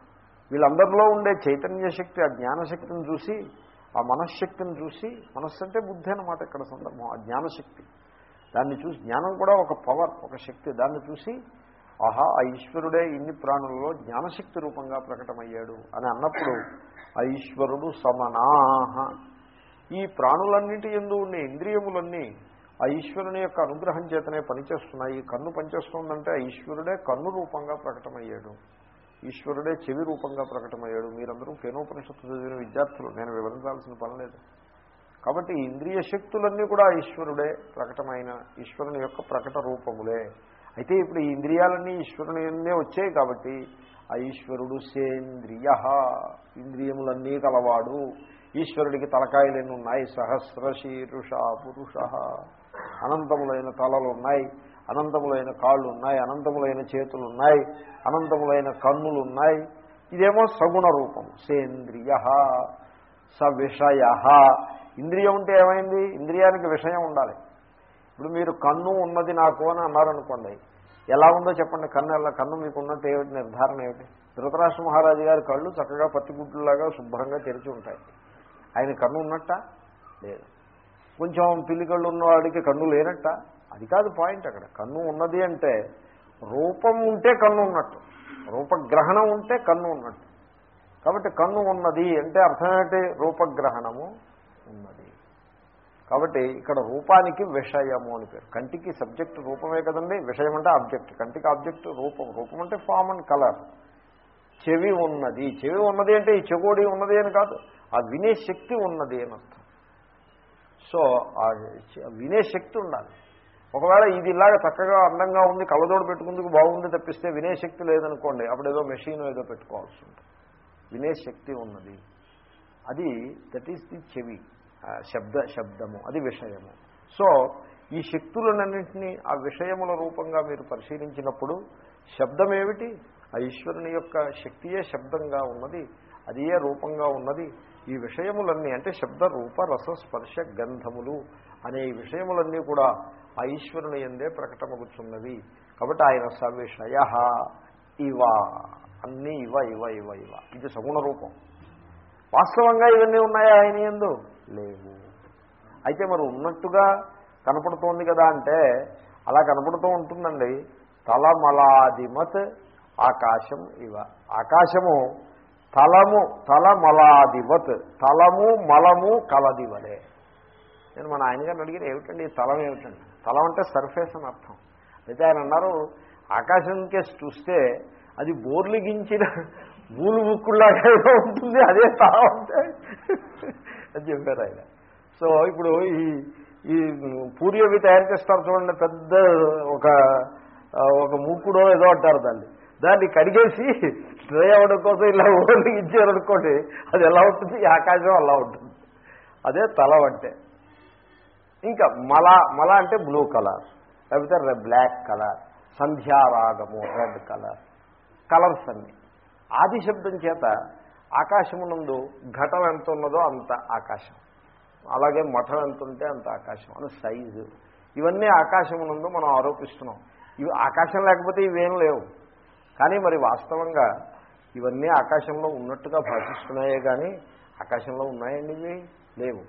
A: వీళ్ళందరిలో ఉండే చైతన్య శక్తి ఆ జ్ఞానశక్తిని చూసి ఆ మనశ్శక్తిని చూసి మనస్సు అంటే బుద్ధి అనమాట ఇక్కడ సందర్భం ఆ జ్ఞానశక్తి. దాన్ని చూసి జ్ఞానం కూడా ఒక పవర్ ఒక శక్తి. దాన్ని చూసి ఆహా ఆ ఈశ్వరుడే ఇన్ని ప్రాణులలో జ్ఞానశక్తి రూపంగా ప్రకటమయ్యాడు అని అన్నప్పుడు ఆ ఈశ్వరుడు సమనాహ. ఈ ప్రాణులన్నింటి ఎందు ఉండే ఇంద్రియములన్నీ ఆ ఈశ్వరుని యొక్క అనుగ్రహం చేతనే పనిచేస్తున్నాయి. ఈ కన్ను పనిచేస్తుందంటే ఆ ఈశ్వరుడే కన్ను రూపంగా ప్రకటమయ్యాడు. ఈశ్వరుడే చెవి రూపంగా ప్రకటమయ్యాడు. మీరందరూ కేనోపనిషత్తు చదివిన విద్యార్థులు. నేను వివరించాల్సిన పని లేదు. కాబట్టి ఇంద్రియ శక్తులన్నీ కూడా ఈశ్వరుడే ప్రకటమైన ఈశ్వరుని యొక్క ప్రకట రూపములే. అయితే ఇప్పుడు ఈ ఇంద్రియాలన్నీ ఈశ్వరునినే వచ్చాయి కాబట్టి ఆ ఈశ్వరుడు సేంద్రియ ఇంద్రియములన్నీ కలవాడు. ఈశ్వరుడికి తలకాయలన్నీ ఉన్నాయి? సహస్ర శీరుష పురుష. అనంతములైన తలలు ఉన్నాయి అనంతములైన కాళ్ళు ఉన్నాయి అనంతములైన చేతులు ఉన్నాయి అనంతములైన కన్నులు ఉన్నాయి. ఇదేమో సగుణ రూపం సేంద్రియ సవిషయ. ఇంద్రియం ఉంటే ఏమైంది? ఇంద్రియానికి విషయం ఉండాలి. ఇప్పుడు మీరు కన్ను ఉన్నది నాకు అని అన్నారనుకోండి ఎలా ఉందో చెప్పండి. కన్ను ఎలా? కన్ను మీకు ఉన్నట్టు ఏమిటి? నిర్ధారణ ఏమిటి? ధృతరాష్ట్ర మహారాజు గారి కళ్ళు చక్కగా పత్తిగుడ్లాగా శుభ్రంగా తెరిచి ఉంటాయి. ఆయన కన్ను ఉన్నట్ట? లేదు. కొంచెం పిల్లికళ్ళు ఉన్నవాడికి కన్ను లేనట్ట? అది కాదు పాయింట్ అక్కడ. కన్ను ఉన్నది అంటే రూపం ఉంటే కన్ను ఉన్నట్టు. రూపగ్రహణం ఉంటే కన్ను ఉన్నట్టు. కాబట్టి కన్ను ఉన్నది అంటే అర్థం ఏంటి రూపగ్రహణము. ఉన్నది. కాబట్టి ఇక్కడ రూపానికి విషయము అని పేరు. కంటికి సబ్జెక్ట్ రూపమే కదండి. విషయం అంటే ఆబ్జెక్ట్. కంటికి ఆబ్జెక్ట్ రూపం. రూపం అంటే ఫామ్ అండ్ కలర్. చెవి ఉన్నది. చెవి ఉన్నది అంటే ఈ చెగోడి ఉన్నది అని కాదు. ఆ వినే శక్తి ఉన్నది అని అర్థం. సో ఆ వినే శక్తి ఉండాలి. ఒకవేళ ఇది ఇలాగ చక్కగా అందంగా ఉంది కళ్ళదోడు పెట్టుకుందుకు బాగుంది తప్పిస్తే వినే శక్తి లేదనుకోండి అప్పుడు ఏదో మెషిన్ ఏదో పెట్టుకోవాల్సి ఉంటుంది. వినే శక్తి ఉన్నది. అది దట్ ఈస్ ది చెవి. శబ్ద శబ్దము అది విషయము. సో ఈ శక్తులన్నింటినీ ఆ విషయముల రూపంగా మీరు పరిశీలించినప్పుడు శబ్దం ఏమిటి ఆ ఈశ్వరుని యొక్క శక్తియే శబ్దంగా ఉన్నది అది ఏ రూపంగా ఉన్నది. ఈ విషయములన్నీ అంటే శబ్ద రూప రస స్పర్శ గంధములు అనే ఈ విషయములన్నీ కూడా ఆ ఈశ్వరుని ఎందే ప్రకటమగుచున్నవి. కాబట్టి ఆయన సవిషయ ఇవ అన్నీ ఇవ ఇవ ఇవ ఇవ. ఇది సగుణ రూపం. వాస్తవంగా ఇవన్నీ ఉన్నాయా ఆయన ఎందు లేవు. అయితే మరి ఉన్నట్టుగా కనపడుతోంది కదా అంటే అలా కనపడుతూ ఉంటుందండి. తలమలాదిమత్ ఆకాశం ఇవ. ఆకాశము తలము తలమలాదివత్ తలము మలము కలదివలే. నేను మన ఆయన గారిని అడిగిన ఏమిటండి ఈ తలం ఏమిటండి? తలం అంటే సర్ఫేస్ అని అర్థం. అయితే ఆయన అన్నారు ఆకాశంకే చూస్తే అది బోర్లిగించిన బూలు బుక్కుల్లాగా ఉంటుంది అదే తలం అంటే. అని చెప్పారు ఆయన. సో ఇప్పుడు ఈ ఈ పూరి అవి తయారు చేస్తారు చూడండి పెద్ద ఒక ఒక మూకుడో ఏదో అంటారు దాన్ని. దాన్ని కడిగేసి డ్రై అవ్వడం కోసం ఇలా ఓన్లీ ఇచ్చారనుకోండి అది ఎలా ఉంటుంది? ఆకాశం అలా ఉంటుంది. అదే తలం అంటే ఇంకా మల మల అంటే బ్లూ కలర్ లేకపోతే బ్లాక్ కలర్ సంధ్యారాగము రెడ్ కలర్ కలర్స్ అన్ని. ఆది శబ్దం చేత ఆకాశమునందు ఘటం ఎంత ఉన్నదో అంత ఆకాశం. అలాగే మఠం ఎంత ఉంటే అంత ఆకాశం. అని సైజు ఇవన్నీ ఆకాశమునందు మనం ఆరోపిస్తున్నాం. ఇవి ఆకాశం లేకపోతే ఇవేం లేవు. కానీ మరి వాస్తవంగా ఇవన్నీ ఆకాశంలో ఉన్నట్టుగా భాషిస్తున్నాయే కానీ ఆకాశంలో ఉన్నాయండి ఇవి? లేవు.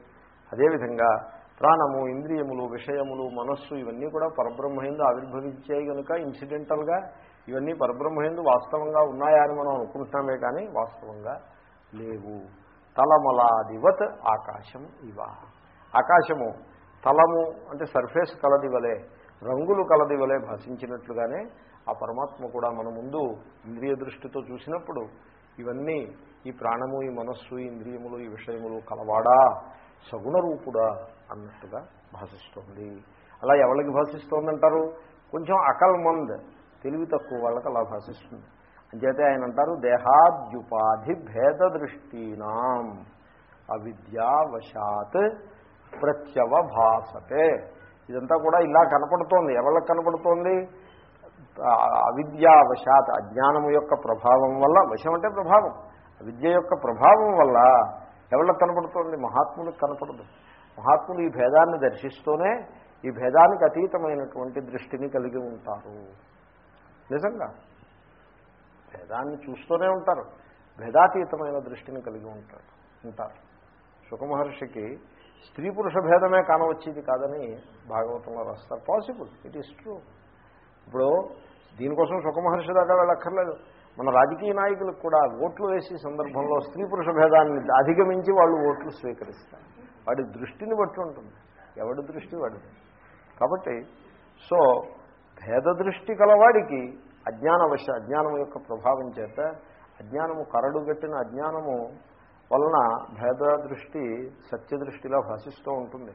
A: అదేవిధంగా ప్రాణము ఇంద్రియములు విషయములు మనస్సు ఇవన్నీ కూడా పరబ్రహ్మహిందు ఆవిర్భవించాయి కనుక ఇన్సిడెంటల్గా ఇవన్నీ పరబ్రహ్మేందు వాస్తవంగా ఉన్నాయా అని మనం అనుకుంటున్నామే కానీ వాస్తవంగా లేవు. తలమలాదివత్ ఆకాశం ఇవ. ఆకాశము తలము అంటే సర్ఫేస్ కలది వలె రంగులు కలది వలె భాషించినట్లుగానే ఆ పరమాత్మ కూడా మన ముందు ఇంద్రియ దృష్టితో చూసినప్పుడు ఇవన్నీ ఈ ప్రాణము ఈ మనస్సు ఈ ఇంద్రియములు ఈ విషయములు కలవాడా? సగుణ రూపుడా అన్నట్టుగా భాషిస్తోంది. అలా ఎవరికి భాషిస్తోందంటారు? కొంచెం అకల్మంద్ తెలివి తక్కువ వాళ్ళకి అలా భాషిస్తుంది. అంచేతే ఆయన అంటారు దేహాద్యుపాధి భేద దృష్టీనాం అవిద్యావశాత్ ప్రత్యవభాసతే. ఇదంతా కూడా ఇలా కనపడుతోంది. ఎవరికి కనపడుతోంది? అవిద్యావశాత్ అజ్ఞానము యొక్క ప్రభావం వల్ల వశం అంటే ప్రభావం. విద్య యొక్క ప్రభావం వల్ల ఎవరికి కనపడుతోంది? మహాత్ములకు కనపడదు. మహాత్ములు ఈ భేదాన్ని దర్శిస్తూనే ఈ భేదానికి అతీతమైనటువంటి దృష్టిని కలిగి ఉంటారు. నిజంగా. భేదాన్ని చూస్తూనే ఉంటారు. భేదాతీతమైన దృష్టిని కలిగి ఉంటారు ఉంటారు. సుఖమహర్షికి స్త్రీ పురుష భేదమే కానవచ్చేది కాదని భాగవతంలో రాస్తారు. పాసిబుల్ ఇట్ ఈస్ ట్రూ ఇప్పుడు దీనికోసం సుఖమహర్షి దాకా వెళ్ళక్కర్లేదు. మన రాజకీయ నాయకులకు కూడా ఓట్లు వేసే సందర్భంలో స్త్రీ పురుష భేదాన్ని అధిగమించి వాళ్ళు ఓట్లు స్వీకరిస్తారు. వాడి దృష్టిని బట్టి ఉంటుంది. ఎవడి దృష్టి వాడిది? కాబట్టి సో భేద దృష్టి కలవాడికి అజ్ఞానవశ అజ్ఞానం యొక్క ప్రభావం చేత అజ్ఞానము కరడుగట్టిన అజ్ఞానము వలన భేద దృష్టి సత్యదృష్టిలా భాషిస్తూ ఉంటుంది.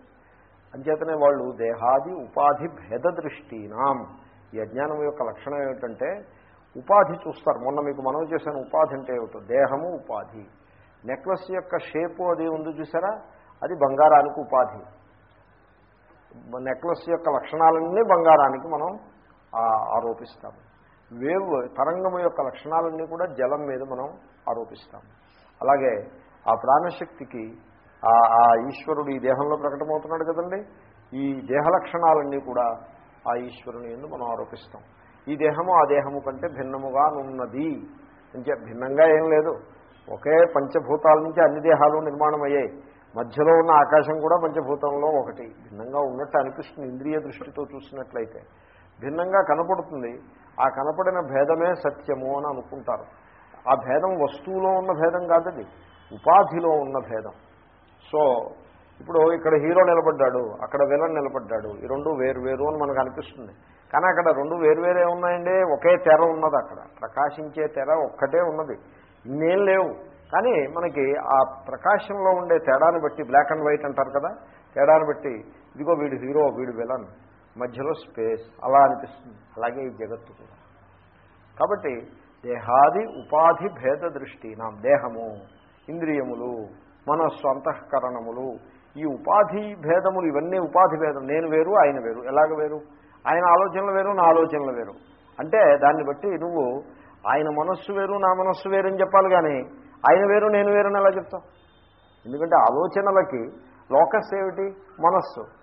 A: అంచేతనే వాళ్ళు దేహాది ఉపాధి భేద దృష్టినాం ఈ అజ్ఞానం యొక్క లక్షణం ఏమిటంటే ఉపాధి చూస్తారు. మొన్న మీకు మనం చేసిన ఉపాధి అంటే ఏమిటో? దేహము ఉపాధి. నెక్లెస్ యొక్క షేపు అది ఉంది చూసారా? అది బంగారానికి ఉపాధి. నెక్లెస్ యొక్క లక్షణాలన్నీ బంగారానికి మనం ఆరోపిస్తాము. వేవ్ తరంగము యొక్క లక్షణాలన్నీ కూడా జలం మీద మనం ఆరోపిస్తాము. అలాగే ఆ ప్రాణశక్తికి ఆ ఈశ్వరుడు ఈ దేహంలో ప్రకటమవుతున్నాడు కదండి. ఈ దేహ లక్షణాలన్నీ కూడా ఆ ఈశ్వరుని ఎందు మనం ఆరోపిస్తాం. ఈ దేహము ఆ దేహము కంటే భిన్నముగా ఉన్నది అంటే భిన్నంగా ఏం లేదు. ఒకే పంచభూతాల నుంచి అన్ని దేహాలు నిర్మాణం అయ్యాయి మధ్యలో ఉన్న ఆకాశం కూడా పంచభూతంలో ఒకటి. భిన్నంగా ఉన్నట్టు అనిపిస్తుంది ఇంద్రియ దృష్టితో చూసినట్లయితే. భిన్నంగా కనపడుతుంది. ఆ కనపడిన భేదమే సత్యము అని అనుకుంటారు. ఆ భేదం వస్తువులో ఉన్న భేదం కాదది ఉపాధిలో ఉన్న భేదం. సో ఇప్పుడు ఇక్కడ హీరో నిలబడ్డాడు అక్కడ విలన్ నిలబడ్డాడు. ఈ రెండు వేరు వేరు అని మనకు అనిపిస్తుంది. కానీ అక్కడ రెండు వేరు వేరే ఉన్నాయండి ఒకే తెర ఉన్నది అక్కడ. ప్రకాశించే తెర ఒక్కటే ఉన్నది. ఇన్నేం లేవు. కానీ మనకి ఆ ప్రకాశంలో ఉండే తేడాను బట్టి బ్లాక్ అండ్ వైట్ అంటారు కదా తేడాను బట్టి ఇదిగో వీడు హీరో వీడు విలన్. మధ్యలో స్పేస్ అలా అనిపిస్తుంది. అలాగే ఈ జగత్తు కూడా. కాబట్టి దేహాది ఉపాధి భేద దృష్టి నా దేహము ఇంద్రియములు మనస్సు అంతఃకరణములు ఈ ఉపాధి భేదములు ఇవన్నీ ఉపాధి భేదం. నేను వేరు ఆయన వేరు. ఎలాగ వేరు? ఆయన ఆలోచనలు వేరు నా ఆలోచనలు వేరు. అంటే దాన్ని బట్టి నువ్వు ఆయన మనస్సు వేరు నా మనస్సు వేరు అని చెప్పాలి కానీ ఆయన వేరు నేను వేరు అని ఎలా చెప్తావు? ఎందుకంటే ఆలోచనలకి లోకస్ ఏమిటి? మనస్సు.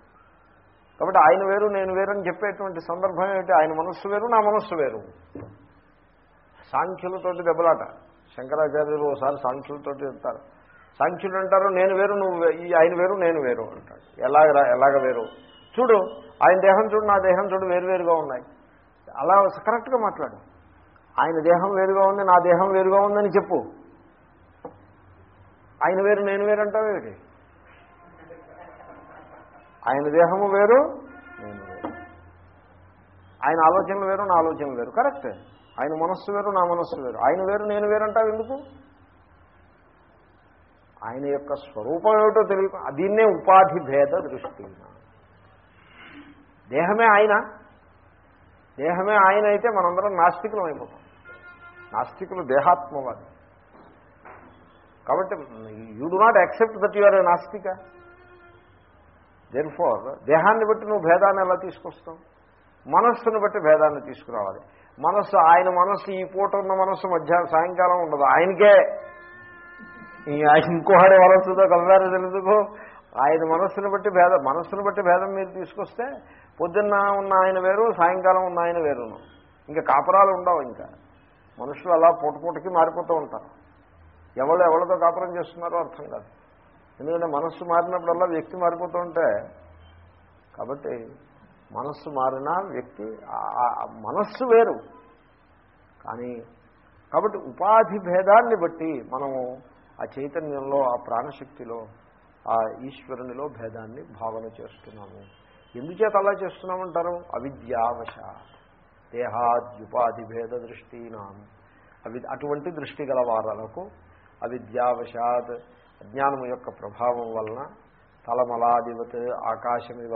A: కాబట్టి ఆయన వేరు నేను వేరు అని చెప్పేటువంటి సందర్భం ఏమిటి? ఆయన మనస్సు వేరు నా మనస్సు వేరు. సాంఖ్యులతోటి దెబ్బలాట. శంకరాచార్యులు ఒకసారి సాంఖ్యులతోటి చెప్తారు. సాంఖ్యులు అంటారు నేను వేరు నువ్వు ఈ ఆయన వేరు నేను వేరు అంటాడు. ఎలాగ రా- ఎలాగ వేరు? చూడు ఆయన దేహం చూడు నా దేహం చూడు వేరువేరుగా ఉన్నాయి. అలా కరెక్ట్గా మాట్లాడు. ఆయన దేహం వేరుగా ఉంది నా దేహం వేరుగా ఉందని చెప్పు. ఆయన వేరు నేను వేరు అంటావు ఏమిటి ఆయన దేహము వేరు నేను వేరు. ఆయన ఆలోచనలు వేరు నా ఆలోచనలు వేరు. కరెక్ట్. ఆయన మనస్సు వేరు నా మనస్సు వేరు. ఆయన వేరు నేను వేరంటావు ఎందుకు? ఆయన యొక్క స్వరూపం ఏమిటో తెలియక దీన్నే ఉపాధి భేద దృష్టి దేహమే ఆయన. దేహమే ఆయన అయితే మనందరం నాస్తికులం అయిపోతాం. నాస్తికులు దేహాత్మవాది. కాబట్టి you do not accept that your నాస్తిక. దేర్ దేహాన్ని బట్టి నువ్వు భేదాన్ని ఎలా తీసుకొస్తావు? మనస్సును బట్టి భేదాన్ని తీసుకురావాలి. మనస్సు ఆయన మనస్సు ఈ పూట ఉన్న మనస్సు మధ్యాహ్నం సాయంకాలం ఉండదు. ఆయనకే. ఇంకోహడే ఆయన మనస్సుతో కలదారో తెలుసుకో. ఆయన మనస్సును బట్టి భేదం మనస్సును బట్టి భేదం మీరు తీసుకొస్తే పొద్దున్న ఉన్న ఆయన వేరు సాయంకాలం ఉన్న ఆయన వేరును. ఇంకా కాపురాలు ఉండవు ఇంకా. మనుషులు అలా పూట పూటకి మారిపోతూ ఉంటారు. ఎవరు ఎవరితో కాపురం చేస్తున్నారో అర్థం కాదు. ఎందుకంటే మనస్సు మారినప్పుడల్లా వ్యక్తి మారిపోతూ ఉంటే కాబట్టి మనస్సు మారినా వ్యక్తి మనస్సు వేరు. కానీ కాబట్టి ఉపాధి భేదాన్ని బట్టి మనము ఆ చైతన్యంలో ఆ ప్రాణశక్తిలో ఆ ఈశ్వరునిలో భేదాన్ని భావన చేస్తున్నాము. ఎందుచేత అలా చేస్తున్నామంటారు? అవిద్యావశ. దేహాద్యుపాధి భేద దృష్టీనాం అవి అటువంటి దృష్టి గల వారలకు అవిద్యావశాత్ అజ్ఞానము యొక్క ప్రభావం వలన తలమలాదివత్ ఆకాశమివ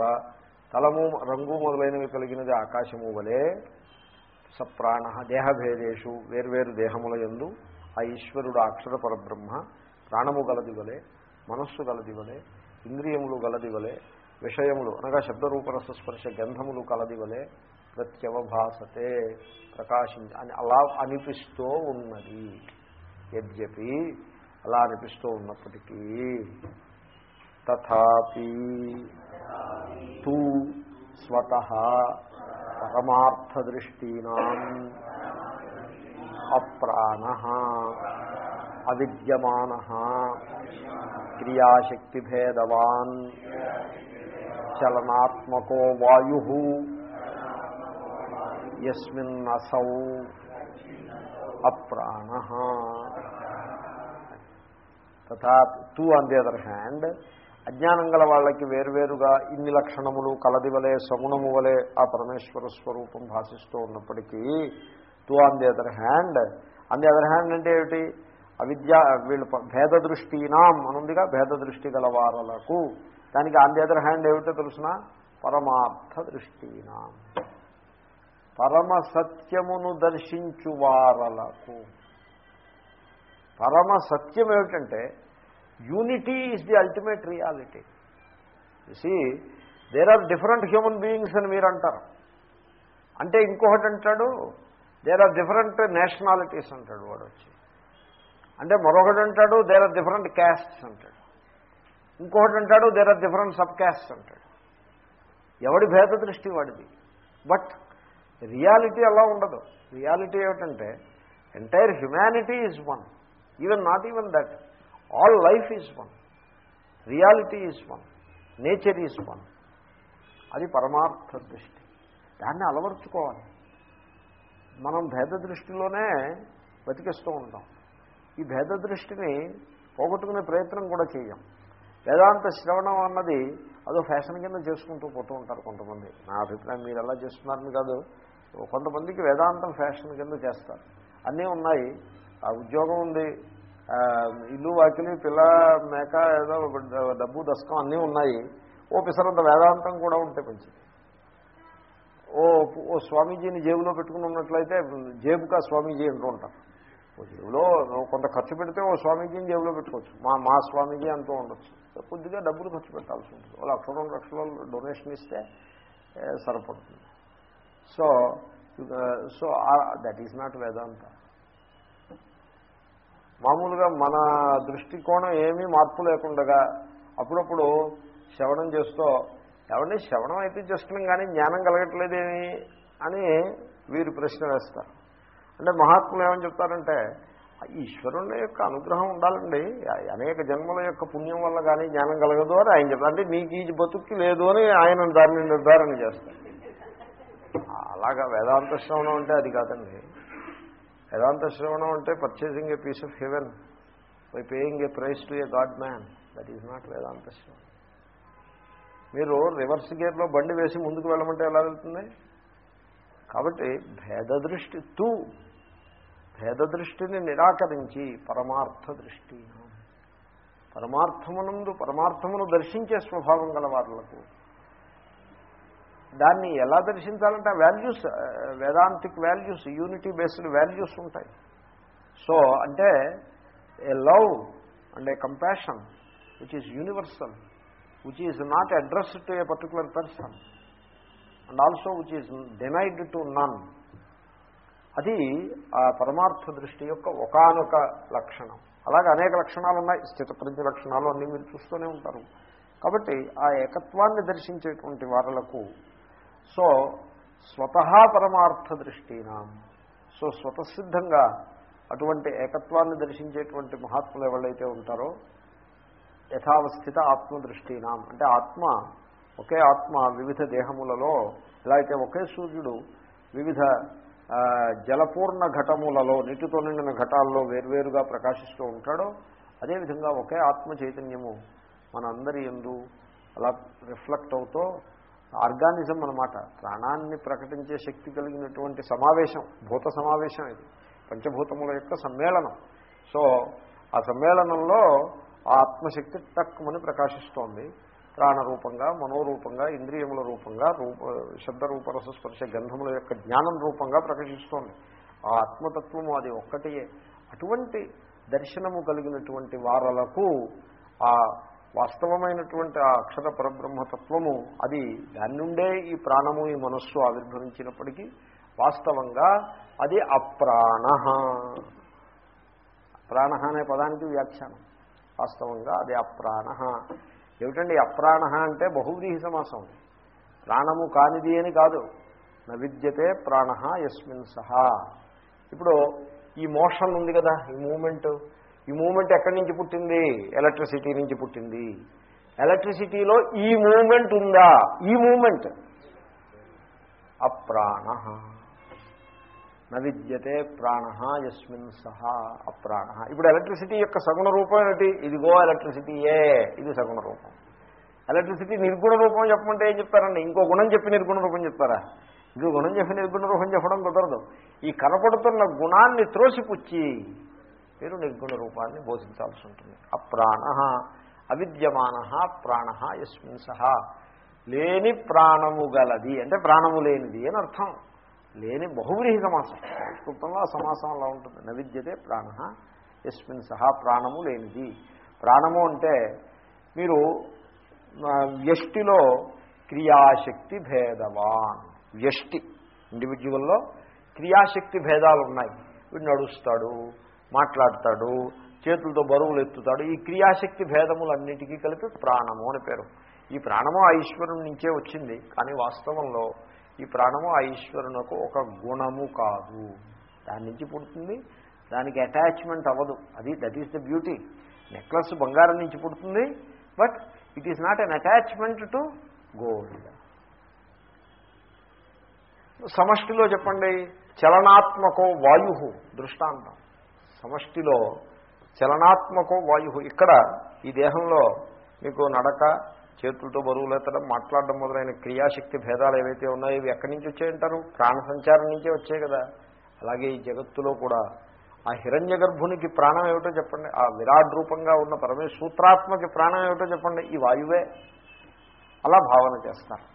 A: తలము రంగు మొదలైనవి కలిగినది ఆకాశము వలె సప్రాణ దేహభేదేషు వేర్వేరు దేహముల యందు ఆ ఈశ్వరుడు అక్షర పరబ్రహ్మ ప్రాణము గలది వలె మనస్సు గలది వలె ఇంద్రియములు గలది వలె విషయములు అనగా శబ్దరూపరసస్పర్శ గంధములు కలది వలె ప్రత్యవభాసతే ప్రకాశించి అని అలా అనిపిస్తూ ఉన్నది. యద్యపి అలా అనిపిస్తూ ఉన్నప్పటికీ తథాపి తూ స్వత పరమార్థదృష్టీనా అప్రాణ అవిద్యమాన క్రియాశక్తిభేదవాన్ చలనాత్మకో వాయు ఎస్మిన్నసౌ అప్రాణ తథా too on the other hand అజ్ఞానం గల వాళ్ళకి వేరువేరుగా ఇన్ని లక్షణములు కలది వలె సగుణము వలె ఆ పరమేశ్వర స్వరూపం భాషిస్తూ ఉన్నప్పటికీ too on the other hand on the other hand అంటే ఏమిటి? అవిద్య వీళ్ళు భేద దృష్టినాం అనుందిగా భేద దృష్టి గల వారలకు. దానికి ఆన్ ది అదర్ హ్యాండ్ ఏమిటో తెలుసిన? పరమార్థ దృష్టినాం పరమ సత్యమును దర్శించు వారలకు. పరమ సత్యం ఏమిటంటే unity is the ultimate reality. See there are different human beings అని మీరు అంటారు. అంటే ఇంకొకటి అంటాడు దేర్ ఆర్ డిఫరెంట్ నేషనాలిటీస్ అంటాడు వాడు వచ్చి. అంటే మరొకటి అంటాడు దేర్ ఆర్ డిఫరెంట్ క్యాస్ట్స్ అంటాడు. ఇంకొకటి అంటాడు there are different sub castes అంటాడు. ఎవడి భేద దృష్టి వాడిది? బట్ రియాలిటీ అలా ఉండదు. రియాలిటీ ఏమిటంటే entire humanity is one even not even that all life is one reality is one nature is one అది పరమార్థ దృష్టి. దాన్ని అలవర్చుకోవాలి. మనం భేద దృష్టిలోనే బతికిస్తూ ఉంటాం. ఈ భేద దృష్టిని పోగొట్టుకునే ప్రయత్నం కూడా చేయం. వేదాంత శ్రవణం అన్నది అదో ఫ్యాషన్ కింద చేసుకుంటూ పోతూ ఉంటారు కొంతమంది. నా అభిప్రాయం మీరు ఎలా చేస్తున్నారని కాదు. కొంతమందికి వేదాంతం ఫ్యాషన్ కింద చేస్తారు. అన్నీ ఉన్నాయి. ఆ ఉద్యోగం ఉంది. ఇల్లు వాకిలి పిల్ల మేక ఏదో డబ్బు దశకం అన్నీ ఉన్నాయి. ఓ పిసరంత వేదాంతం కూడా ఉంటే మంచిది. ఓ ఓ స్వామీజీని జేబులో పెట్టుకుని ఉన్నట్లయితే జేబుకా స్వామీజీ అంటూ ఉంటారు. ఓ జేబులో కొంత ఖర్చు పెడితే ఓ స్వామీజీని జేబులో పెట్టుకోవచ్చు. మా మా స్వామీజీ అంటూ ఉండొచ్చు. కొద్దిగా డబ్బులు ఖర్చు పెట్టాల్సి ఉంటుంది. ఓ లక్ష రెండు లక్షల డొనేషన్ ఇస్తే సరిపడుతుంది. So so that is not Vedanta. మామూలుగా మన దృష్టికోణం ఏమీ మార్పు లేకుండగా అప్పుడప్పుడు శ్రవణం చేస్తూ ఎవరిని శ్రవణం అయితే చేస్తున్నాం కానీ జ్ఞానం కలగట్లేదేమి? అని వీరు ప్రశ్న వేస్తారు. అంటే మహాత్ములు ఏమని చెప్తారంటే ఈశ్వరుని యొక్క అనుగ్రహం ఉండాలండి. అనేక జన్మల యొక్క పుణ్యం వల్ల కానీ జ్ఞానం కలగదు అని ఆయన చెప్తారు. అంటే నీకు ఈ బతుక్కి లేదు అని ఆయన దాన్ని నిర్ధారణ చేస్తారు. అలాగా వేదాంత శ్రవణం అంటే అది కాదండి. వేదాంత శ్రవణం అంటే purchasing a piece of heaven by paying a price to a god man that is not Vedanta shravanam. మీరు రివర్స్ గేర్లో బండి వేసి ముందుకు వెళ్ళమంటే ఎలా వెళ్తుంది? కాబట్టి భేద దృష్టి తూ భేద దృష్టిని నిరాకరించి పరమార్థ దృష్టి పరమార్థమునందు పరమార్థమును దర్శించే స్వభావం గల వారులకు దాన్ని ఎలా దర్శించాలంటే values Vedantic values unity based values ఉంటాయి. సో అంటే a love and a compassion which is universal which is not address to a particular person and also which is denied to none. అది ఆ పరమార్థ దృష్టి యొక్క ఒకానొక లక్షణం. అలాగే అనేక లక్షణాలు ఉన్నాయి. స్థితప్రతి లక్షణాలు అన్నీ మీరు చూస్తూనే ఉంటారు. కాబట్టి ఆ ఏకత్వాన్ని దర్శించేటువంటి వారలకు సో స్వతహా పరమార్థ దృష్టినాం. సో స్వతసిద్ధంగా అటువంటి ఏకత్వాన్ని దర్శించేటువంటి మహాత్ములు ఎవరైతే ఉంటారో యథావస్థిత ఆత్మదృష్టినాం. అంటే ఆత్మ ఒకే ఆత్మ వివిధ దేహములలో ఇలా అయితే ఒకే సూర్యుడు వివిధ జలపూర్ణ ఘటములలో నీటితో నిండిన ఘటాల్లో వేర్వేరుగా ప్రకాశిస్తూ ఉంటాడో అదేవిధంగా ఒకే ఆత్మ చైతన్యము మనందరి ఎందు అలా రిఫ్లెక్ట్ అవుతూ ఆర్గానిజం అన్నమాట. ప్రాణాన్ని ప్రకటించే శక్తి కలిగినటువంటి సమావేశం భూత సమావేశం ఇది. పంచభూతముల యొక్క సమ్మేళనం. సో ఆ సమ్మేళనంలో ఆ ఆత్మశక్తి టక్కుమని ప్రకాశిస్తోంది. ప్రాణరూపంగా మనోరూపంగా ఇంద్రియముల రూపంగా రూప శబ్దరూపరసస్పర్శ గంధముల యొక్క జ్ఞానం రూపంగా ప్రకాశిస్తోంది. ఆ ఆత్మతత్వము అది ఒక్కటియే అటువంటి దర్శనము కలిగినటువంటి వారలకు ఆ వాస్తవమైనటువంటి ఆ అక్షర పరబ్రహ్మతత్వము అది దాని నుండే ఈ ప్రాణము ఈ మనస్సు ఆవిర్భవించినప్పటికీ వాస్తవంగా అది అప్రాణ. ప్రాణ అనే పదానికి వ్యాఖ్యానం. వాస్తవంగా అది అప్రాణ. ఏమిటండి అప్రాణ అంటే బహువ్రీహి సమాసం. ప్రాణము కానిది అని కాదు. నవిద్యతే ప్రాణ యస్మిన్ సహా. ఇప్పుడు ఈ మోషన్ ఉంది కదా ఈ మూమెంట్. ఈ మూమెంట్ ఎక్కడి నుంచి పుట్టింది? ఎలక్ట్రిసిటీ నుంచి పుట్టింది. ఎలక్ట్రిసిటీలో ఈ మూమెంట్ ఉందా? ఈ మూమెంట్. అప్రాణ. నవిద్యతే ప్రాణ యస్మిన్ సహా అప్రాణ. ఇప్పుడు ఎలక్ట్రిసిటీ యొక్క సగుణ రూపం ఏమిటి ఇదిగో ఎలక్ట్రిసిటీయే ఇది సగుణ రూపం. ఎలక్ట్రిసిటీ నిర్గుణ రూపం చెప్పమంటే ఏం చెప్తారండి? ఇంకో గుణం చెప్పి నిర్గుణ రూపం చెప్తారా? ఇంకో గుణం చెప్పి నిర్గుణ రూపం చెప్పడం కుదరదు. ఈ కనపడుతున్న గుణాన్ని త్రోసిపుచ్చి మీరు నిర్గుణ రూపాన్ని బోధించాల్సి ఉంటుంది. అప్రాణ అవిద్యమాన ప్రాణ యస్మిన్ సహా. లేని ప్రాణము గలది అంటే ప్రాణము లేనిది అని అర్థం. లేని బహువ్రీహి సమాసం సంస్కృతంలో ఆ సమాసం అలా ఉంటుంది. నవిద్యతే ప్రాణ యస్మిన్ సహా ప్రాణము లేనిది. ప్రాణము అంటే మీరు వ్యష్టిలో క్రియాశక్తి భేదవాన్. వ్యష్టి ఇండివిజువల్లో క్రియాశక్తి భేదాలు ఉన్నాయి వీడు నడుస్తాడు మాట్లాడతాడు చేతులతో బరువులు ఎత్తుతాడు ఈ క్రియాశక్తి భేదములన్నిటికీ కలిపి ప్రాణము అని పేరు. ఈ ప్రాణము ఆ ఈశ్వరుని నుంచే వచ్చింది కానీ వాస్తవంలో ఈ ప్రాణము ఆ ఈశ్వరునకు ఒక గుణము కాదు. దాని నుంచి పుడుతుంది దానికి అటాచ్మెంట్ అవ్వదు. అది that is the beauty necklace బంగారం నుంచి పుడుతుంది but it is not an attachment to gold సమష్టిలో చెప్పండి చలనాత్మకో వాయు దృష్టాంతం. సమష్టిలో చలనాత్మకో వాయు ఇక్కడ ఈ దేహంలో మీకు నడక చేతులతో బరువులు ఎత్తడం మాట్లాడడం మొదలైన క్రియాశక్తి భేదాలు ఏవైతే ఉన్నాయో ఇవి ఎక్కడి నుంచి వచ్చాయంటారు ప్రాణ సంచారం నుంచే వచ్చాయి కదా. అలాగే ఈ జగత్తులో కూడా ఆ హిరణ్య గర్భునికి ప్రాణం ఏమిటో చెప్పండి. ఆ విరాట్ రూపంగా ఉన్న పరమే సూత్రాత్మకి ప్రాణం ఏమిటో చెప్పండి. ఈ వాయువే. అలా భావన చేస్తారు.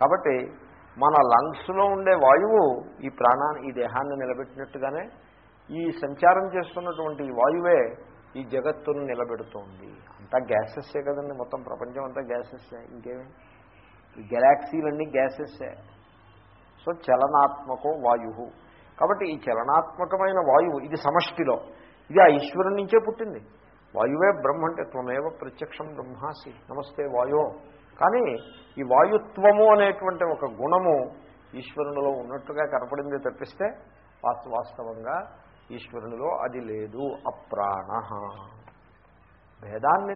A: కాబట్టి మన లంగ్స్లో ఉండే వాయువు ఈ ప్రాణాన్ని ఈ దేహాన్ని నిలబెట్టినట్టుగానే ఈ సంచారం చేస్తున్నటువంటి వాయువే ఈ జగత్తును నిలబెడుతోంది. అంతా గ్యాసెస్సే కదండి మొత్తం ప్రపంచం అంతా గ్యాసెస్సే. ఇంకేమి? ఈ గెలాక్సీలన్నీ గ్యాసెస్సే. సో చలనాత్మకో వాయు కాబట్టి ఈ చలనాత్మకమైన వాయువు ఇది సమష్టిలో. ఇది ఆ ఈశ్వరుని నుంచే పుట్టింది. వాయువే బ్రహ్మ అంటే త్వమేవ ప్రత్యక్షం బ్రహ్మాసి. నమస్తే వాయో. కానీ ఈ వాయుత్వము అనేటువంటి ఒక గుణము ఈశ్వరునిలో ఉన్నట్టుగా కనపడింది తప్పిస్తే వాస్తవంగా ఈశ్వరునిలో అది లేదు అప్రాణ. భేదాన్ని